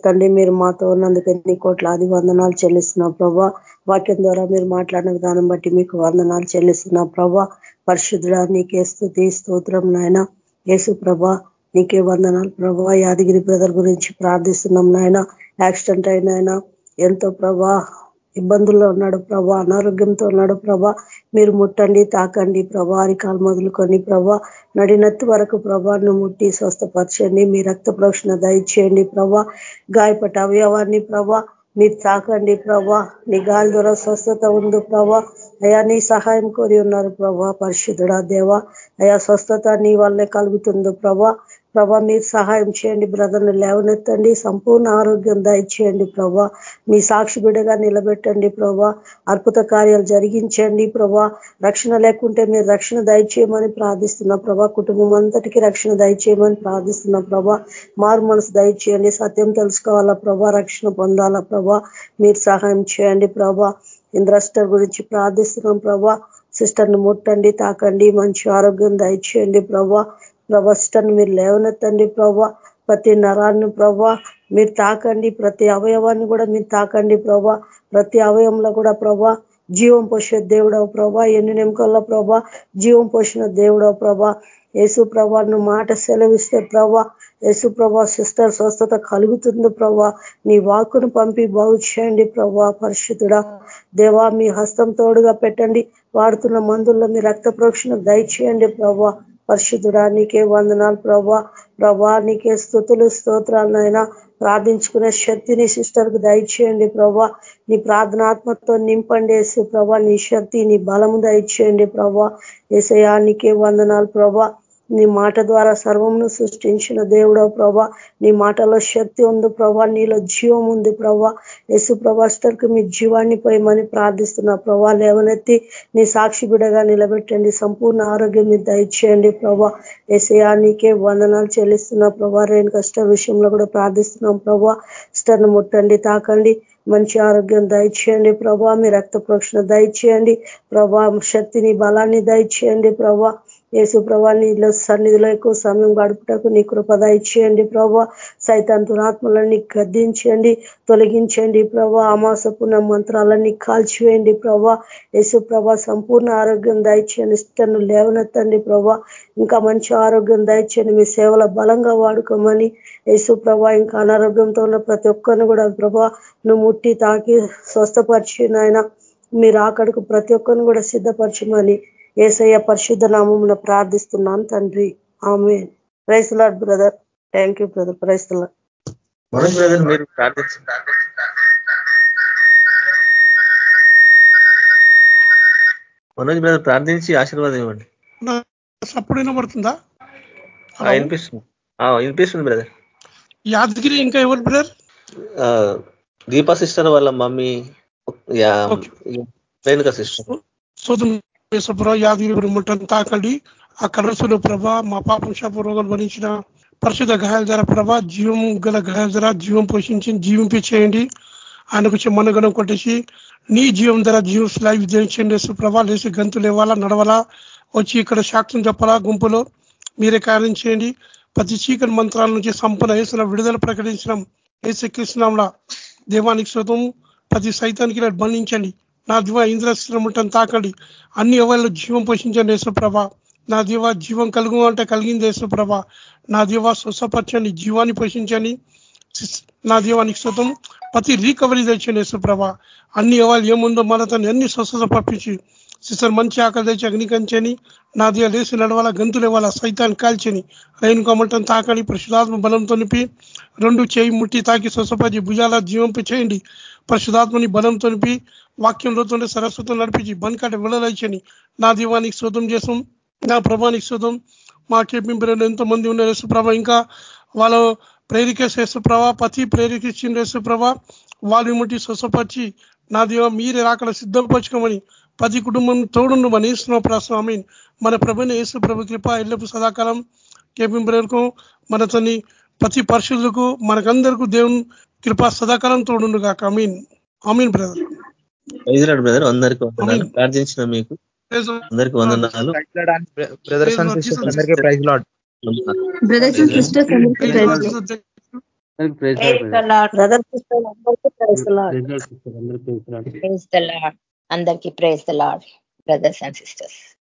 తండ్రి మీరు మాతో ఉన్నందుకు ఎన్ని కోట్లాది వందనాలు చెల్లిస్తున్నా ప్రభా. వాక్యం ద్వారా మీరు మాట్లాడిన విధానం బట్టి మీకు వందనాలు చెల్లిస్తున్నా ప్రభా. పరిశుద్ధుడా నీకే స్థుతి స్తోత్రం నాయన. యేసు ప్రభా నీకే వందనాలు ప్రభా. యాదగిరి బ్రదర్ గురించి ప్రార్థిస్తున్నాం నాయన. యాక్సిడెంట్ అయిన ఎంతో ప్రభా ఇబ్బందుల్లో ఉన్నాడు ప్రభా అనారోగ్యంతో ఉన్నాడు ప్రభా. మీరు ముట్టండి తాకండి ప్రభా అరికాలు మొదలుకొని ప్రభా. నడినత్తు వరకు ప్రభాను ముట్టి స్వస్థపరచండి. మీ రక్త ప్రోక్షణ దయచేయండి ప్రభా. గాయపట్ట అవయవాన్ని ప్రభా మీరు తాకండి ప్రభా. నీ గాలి ద్వారా స్వస్థత ఉంది ప్రభా. అయా నీ సహాయం కోరి ఉన్నారు ప్రభా పరిశుద్ధుడా దేవా. అయా స్వస్థత నీ వల్లే కలుగుతుంది ప్రభా. ప్రభా మీరు సహాయం చేయండి బ్రదర్ని లేవనెత్తండి సంపూర్ణ ఆరోగ్యం దయచేయండి ప్రభా. మీ సాక్షి బిడగా నిలబెట్టండి ప్రభా. అద్భుత కార్యాలు జరిగించండి ప్రభా. రక్షణ లేకుంటే మీరు రక్షణ దయచేయమని ప్రార్థిస్తున్నా ప్రభా. కుటుంబం అంతటికి రక్షణ దయచేయమని ప్రార్థిస్తున్న ప్రభా. మారు మనసు దయచేయండి సత్యం తెలుసుకోవాలా ప్రభా. రక్షణ పొందాలా ప్రభా. మీరు సహాయం చేయండి ప్రభా. ఇంద్రస్టర్ గురించి ప్రార్థిస్తున్నాం ప్రభా. సిస్టర్ని ముట్టండి తాకండి మంచి ఆరోగ్యం దయచేయండి ప్రభా. ప్రభా మీరు లేవనెత్తండి ప్రభా. ప్రతి నరాన్ని ప్రభా మీరు తాకండి. ప్రతి అవయవాన్ని కూడా మీరు తాకండి ప్రభా. ప్రతి అవయవంలో కూడా ప్రభా జీవం పోసే దేవుడవు ప్రభా. ఎన్ని నిమికల్లో ప్రభా జీవం పోసిన దేవుడవు ప్రభా. యేసు ప్రభాను మాట సెలవిస్తే ప్రభా యేసు ప్రభా సిస్టర్ స్వస్థత కలుగుతుంది ప్రభా. నీ వాక్కును పంపి బాగు చేయండి ప్రభా పరిశుద్ధుడా. దేవా మీ హస్తం తోడుగా పెట్టండి. వాడుతున్న మందుల్లో మీ రక్త ప్రోక్షణ దయచేయండి ప్రభా. పరిశుద్ధుడానికే వందనాలు ప్రభా. ప్రభా నీకే స్థుతులు స్తోత్రాలనైనా ప్రార్థించుకునే శక్తిని సిస్టర్కు దయచేయండి ప్రభా. నీ ప్రార్థనాత్మతో నింపండేసి ప్రభా. నీ శక్తి నీ బలము దయచేయండి ప్రభా. ఏసయానికే వందనాలు ప్రభా. నీ మాట ద్వారా సర్వమును సృష్టించిన దేవుడో ప్రభా. నీ మాటలో శక్తి ఉంది ప్రభా. నీలో జీవం ఉంది ప్రభా. యేసు ప్రభాస్టర్కి మీ జీవాన్ని పోయమని ప్రార్థిస్తున్నా ప్రభా. లేవనెత్తి నీ సాక్షి బిడగా నిలబెట్టండి. సంపూర్ణ ఆరోగ్యం మీరు దయచేయండి ప్రభా. ఏసయా నీకే వందనాలు చెల్లిస్తున్నా ప్రభా. రేణు కష్ట విషయంలో కూడా ప్రార్థిస్తున్నాం ప్రభా. స్టర్ను ముట్టండి తాకండి. మంచి ఆరోగ్యం దయచేయండి ప్రభా. మీ రక్త ప్రోక్షణ దయచేయండి ప్రభా. శక్తిని బలాన్ని దయచేయండి ప్రభా. యేసు ప్రభా నీలో సన్నిధిలో ఎక్కువ సమయం గడుపుటకు నీ కృపద ఇచ్చేయండి ప్రభా. సైతాంతురాత్మలన్నీ గద్దించండి తొలగించండి ప్రభా. అమాసపున్న మంత్రాలన్నీ కాల్చివేయండి ప్రభా. యేసు ప్రభా సంపూర్ణ ఆరోగ్యం దయచేయండి ఇష్టను లేవనెత్తండి ప్రభా. ఇంకా మంచి ఆరోగ్యం దయచేయండి మీ సేవల బలంగా వాడుకోమని యేసు ప్రభా. ఇంకా అనారోగ్యంతో ఉన్న ప్రతి ఒక్కరిని కూడా ప్రభా నువ్వు ముట్టి తాకి స్వస్థపరిచి నాయన మీరు అక్కడికి ప్రతి ఒక్కరిని కూడా సిద్ధపరచమని ఏసయ్య పరిశుద్ధ నామమున ప్రార్థిస్తున్నాను తండ్రి. Amen praise Lord brother. Thank you brother. Praise Lord Manoj brother మీరు మనోజ్ బ్రదర్ ప్రార్థించి ఆశీర్వాదం ఇవ్వండి. సప్పుడు వినబడుతుందా? ఆ, వినిపిస్తుంది. ఆ, వినిపిస్తుంది బ్రదర్. యాదగిరి ఇంకా ఎవరు బ్రదర్? ఆ, దీపా సిస్టర్ వాళ్ళ మమ్మీ. రేణుక సిస్టర్. సోదం యాదగిరి ముట్టని తాకండి ఆ కలసులు ప్రభ మా పాపం శాప రోగాలు భరించిన పరిశుద్ధ గాయాల ధర ప్రభ జీవం గల గాయాల ధర జీవం పోషించి జీవింపి చేయండి. ఆయనకు వచ్చి మనగణం కొట్టేసి నీ జీవం ధర జీవం స్లాయి విజయించండి ప్రభా లేసి గంతులు లేవాలా నడవాలా వచ్చి ఇక్కడ సాక్ష్యం చెప్పాలా గుంపులో మీరే కార్యం చేయండి. ప్రతి చీకటి మంత్రాల నుంచి సంపన్న వేసిన విడుదల ప్రకటించడం. వేసే కృష్ణంలా దేవానికి శోతం ప్రతి సైతానికి బంధించండి నా దివ ఇంద్రశ్రమటం తాకండి. అన్ని ఎవరిలో జీవం పోషించండి యేసుప్రభ. నా దివ జీవం కలుగు అంటే కలిగింది యేసుప్రభ. నా దివ స్వసపరచని జీవాన్ని పోషించని నా దీవానికి శుతం ప్రతి రీకవరీ తెచ్చండి యేసుప్రభ. అన్ని ఎవరు ఏముందో మన తను అన్ని స్వస్థత పంపించి సిస్టర్ మంచి ఆకలి తెచ్చి అగ్నికంచని నా దివ లేచి నడవాల గంతులు ఇవ్వాల సైతాన్ని కాల్చని రైన్ కొమ్మటం తాకని పరిశుధాత్మ బలంతో నింపి రెండు చేయి ముట్టి తాకి స్వసపరిచి భుజాల జీవంపి చేయండి. పరిశుధాత్మని బలంతో నింపి వాక్యంలో సరస్వతం నడిపించి బన్కాట విడదచ్చని నా దీవానికి శోధం చేసాం నా ప్రభానికి శోధం మా కేపింపులు ఎంతో మంది ఉన్నారు యేసుప్రభ. ఇంకా వాళ్ళు ప్రేరికేసి యేసుప్రభ పతి ప్రేరికిచ్చిన యేసుప్రభ వాళ్ళు ముట్టి స్వసపరిచి నా దేవ మీరే రాకడ సిద్ధపరచుకోమని ప్రతి కుటుంబం తోడుండు మన ఈశ్వర స్వామి మన ప్రభుని యేసు ప్రభు కృప ఎల్లపు సదాకాలం కేపింపులకు మన తని ప్రతి పరిశుద్ధులకు మనకందరికీ దేవుని కృపా సదాకాలం తోడుండు కాక అమీన్ అమీన్ బ్రదర్. బ్రదర్ అందరికి వందనాలు. ప్రార్థించిన మీకు అందరికి వందనాలు. బ్రదర్స్ అండ్ సిస్టర్స్ అందరికీ praise Lord brothers and sisters అందరికీ ప్రైజ్ లాడ్ అందరికీ praise Lord brothers and sisters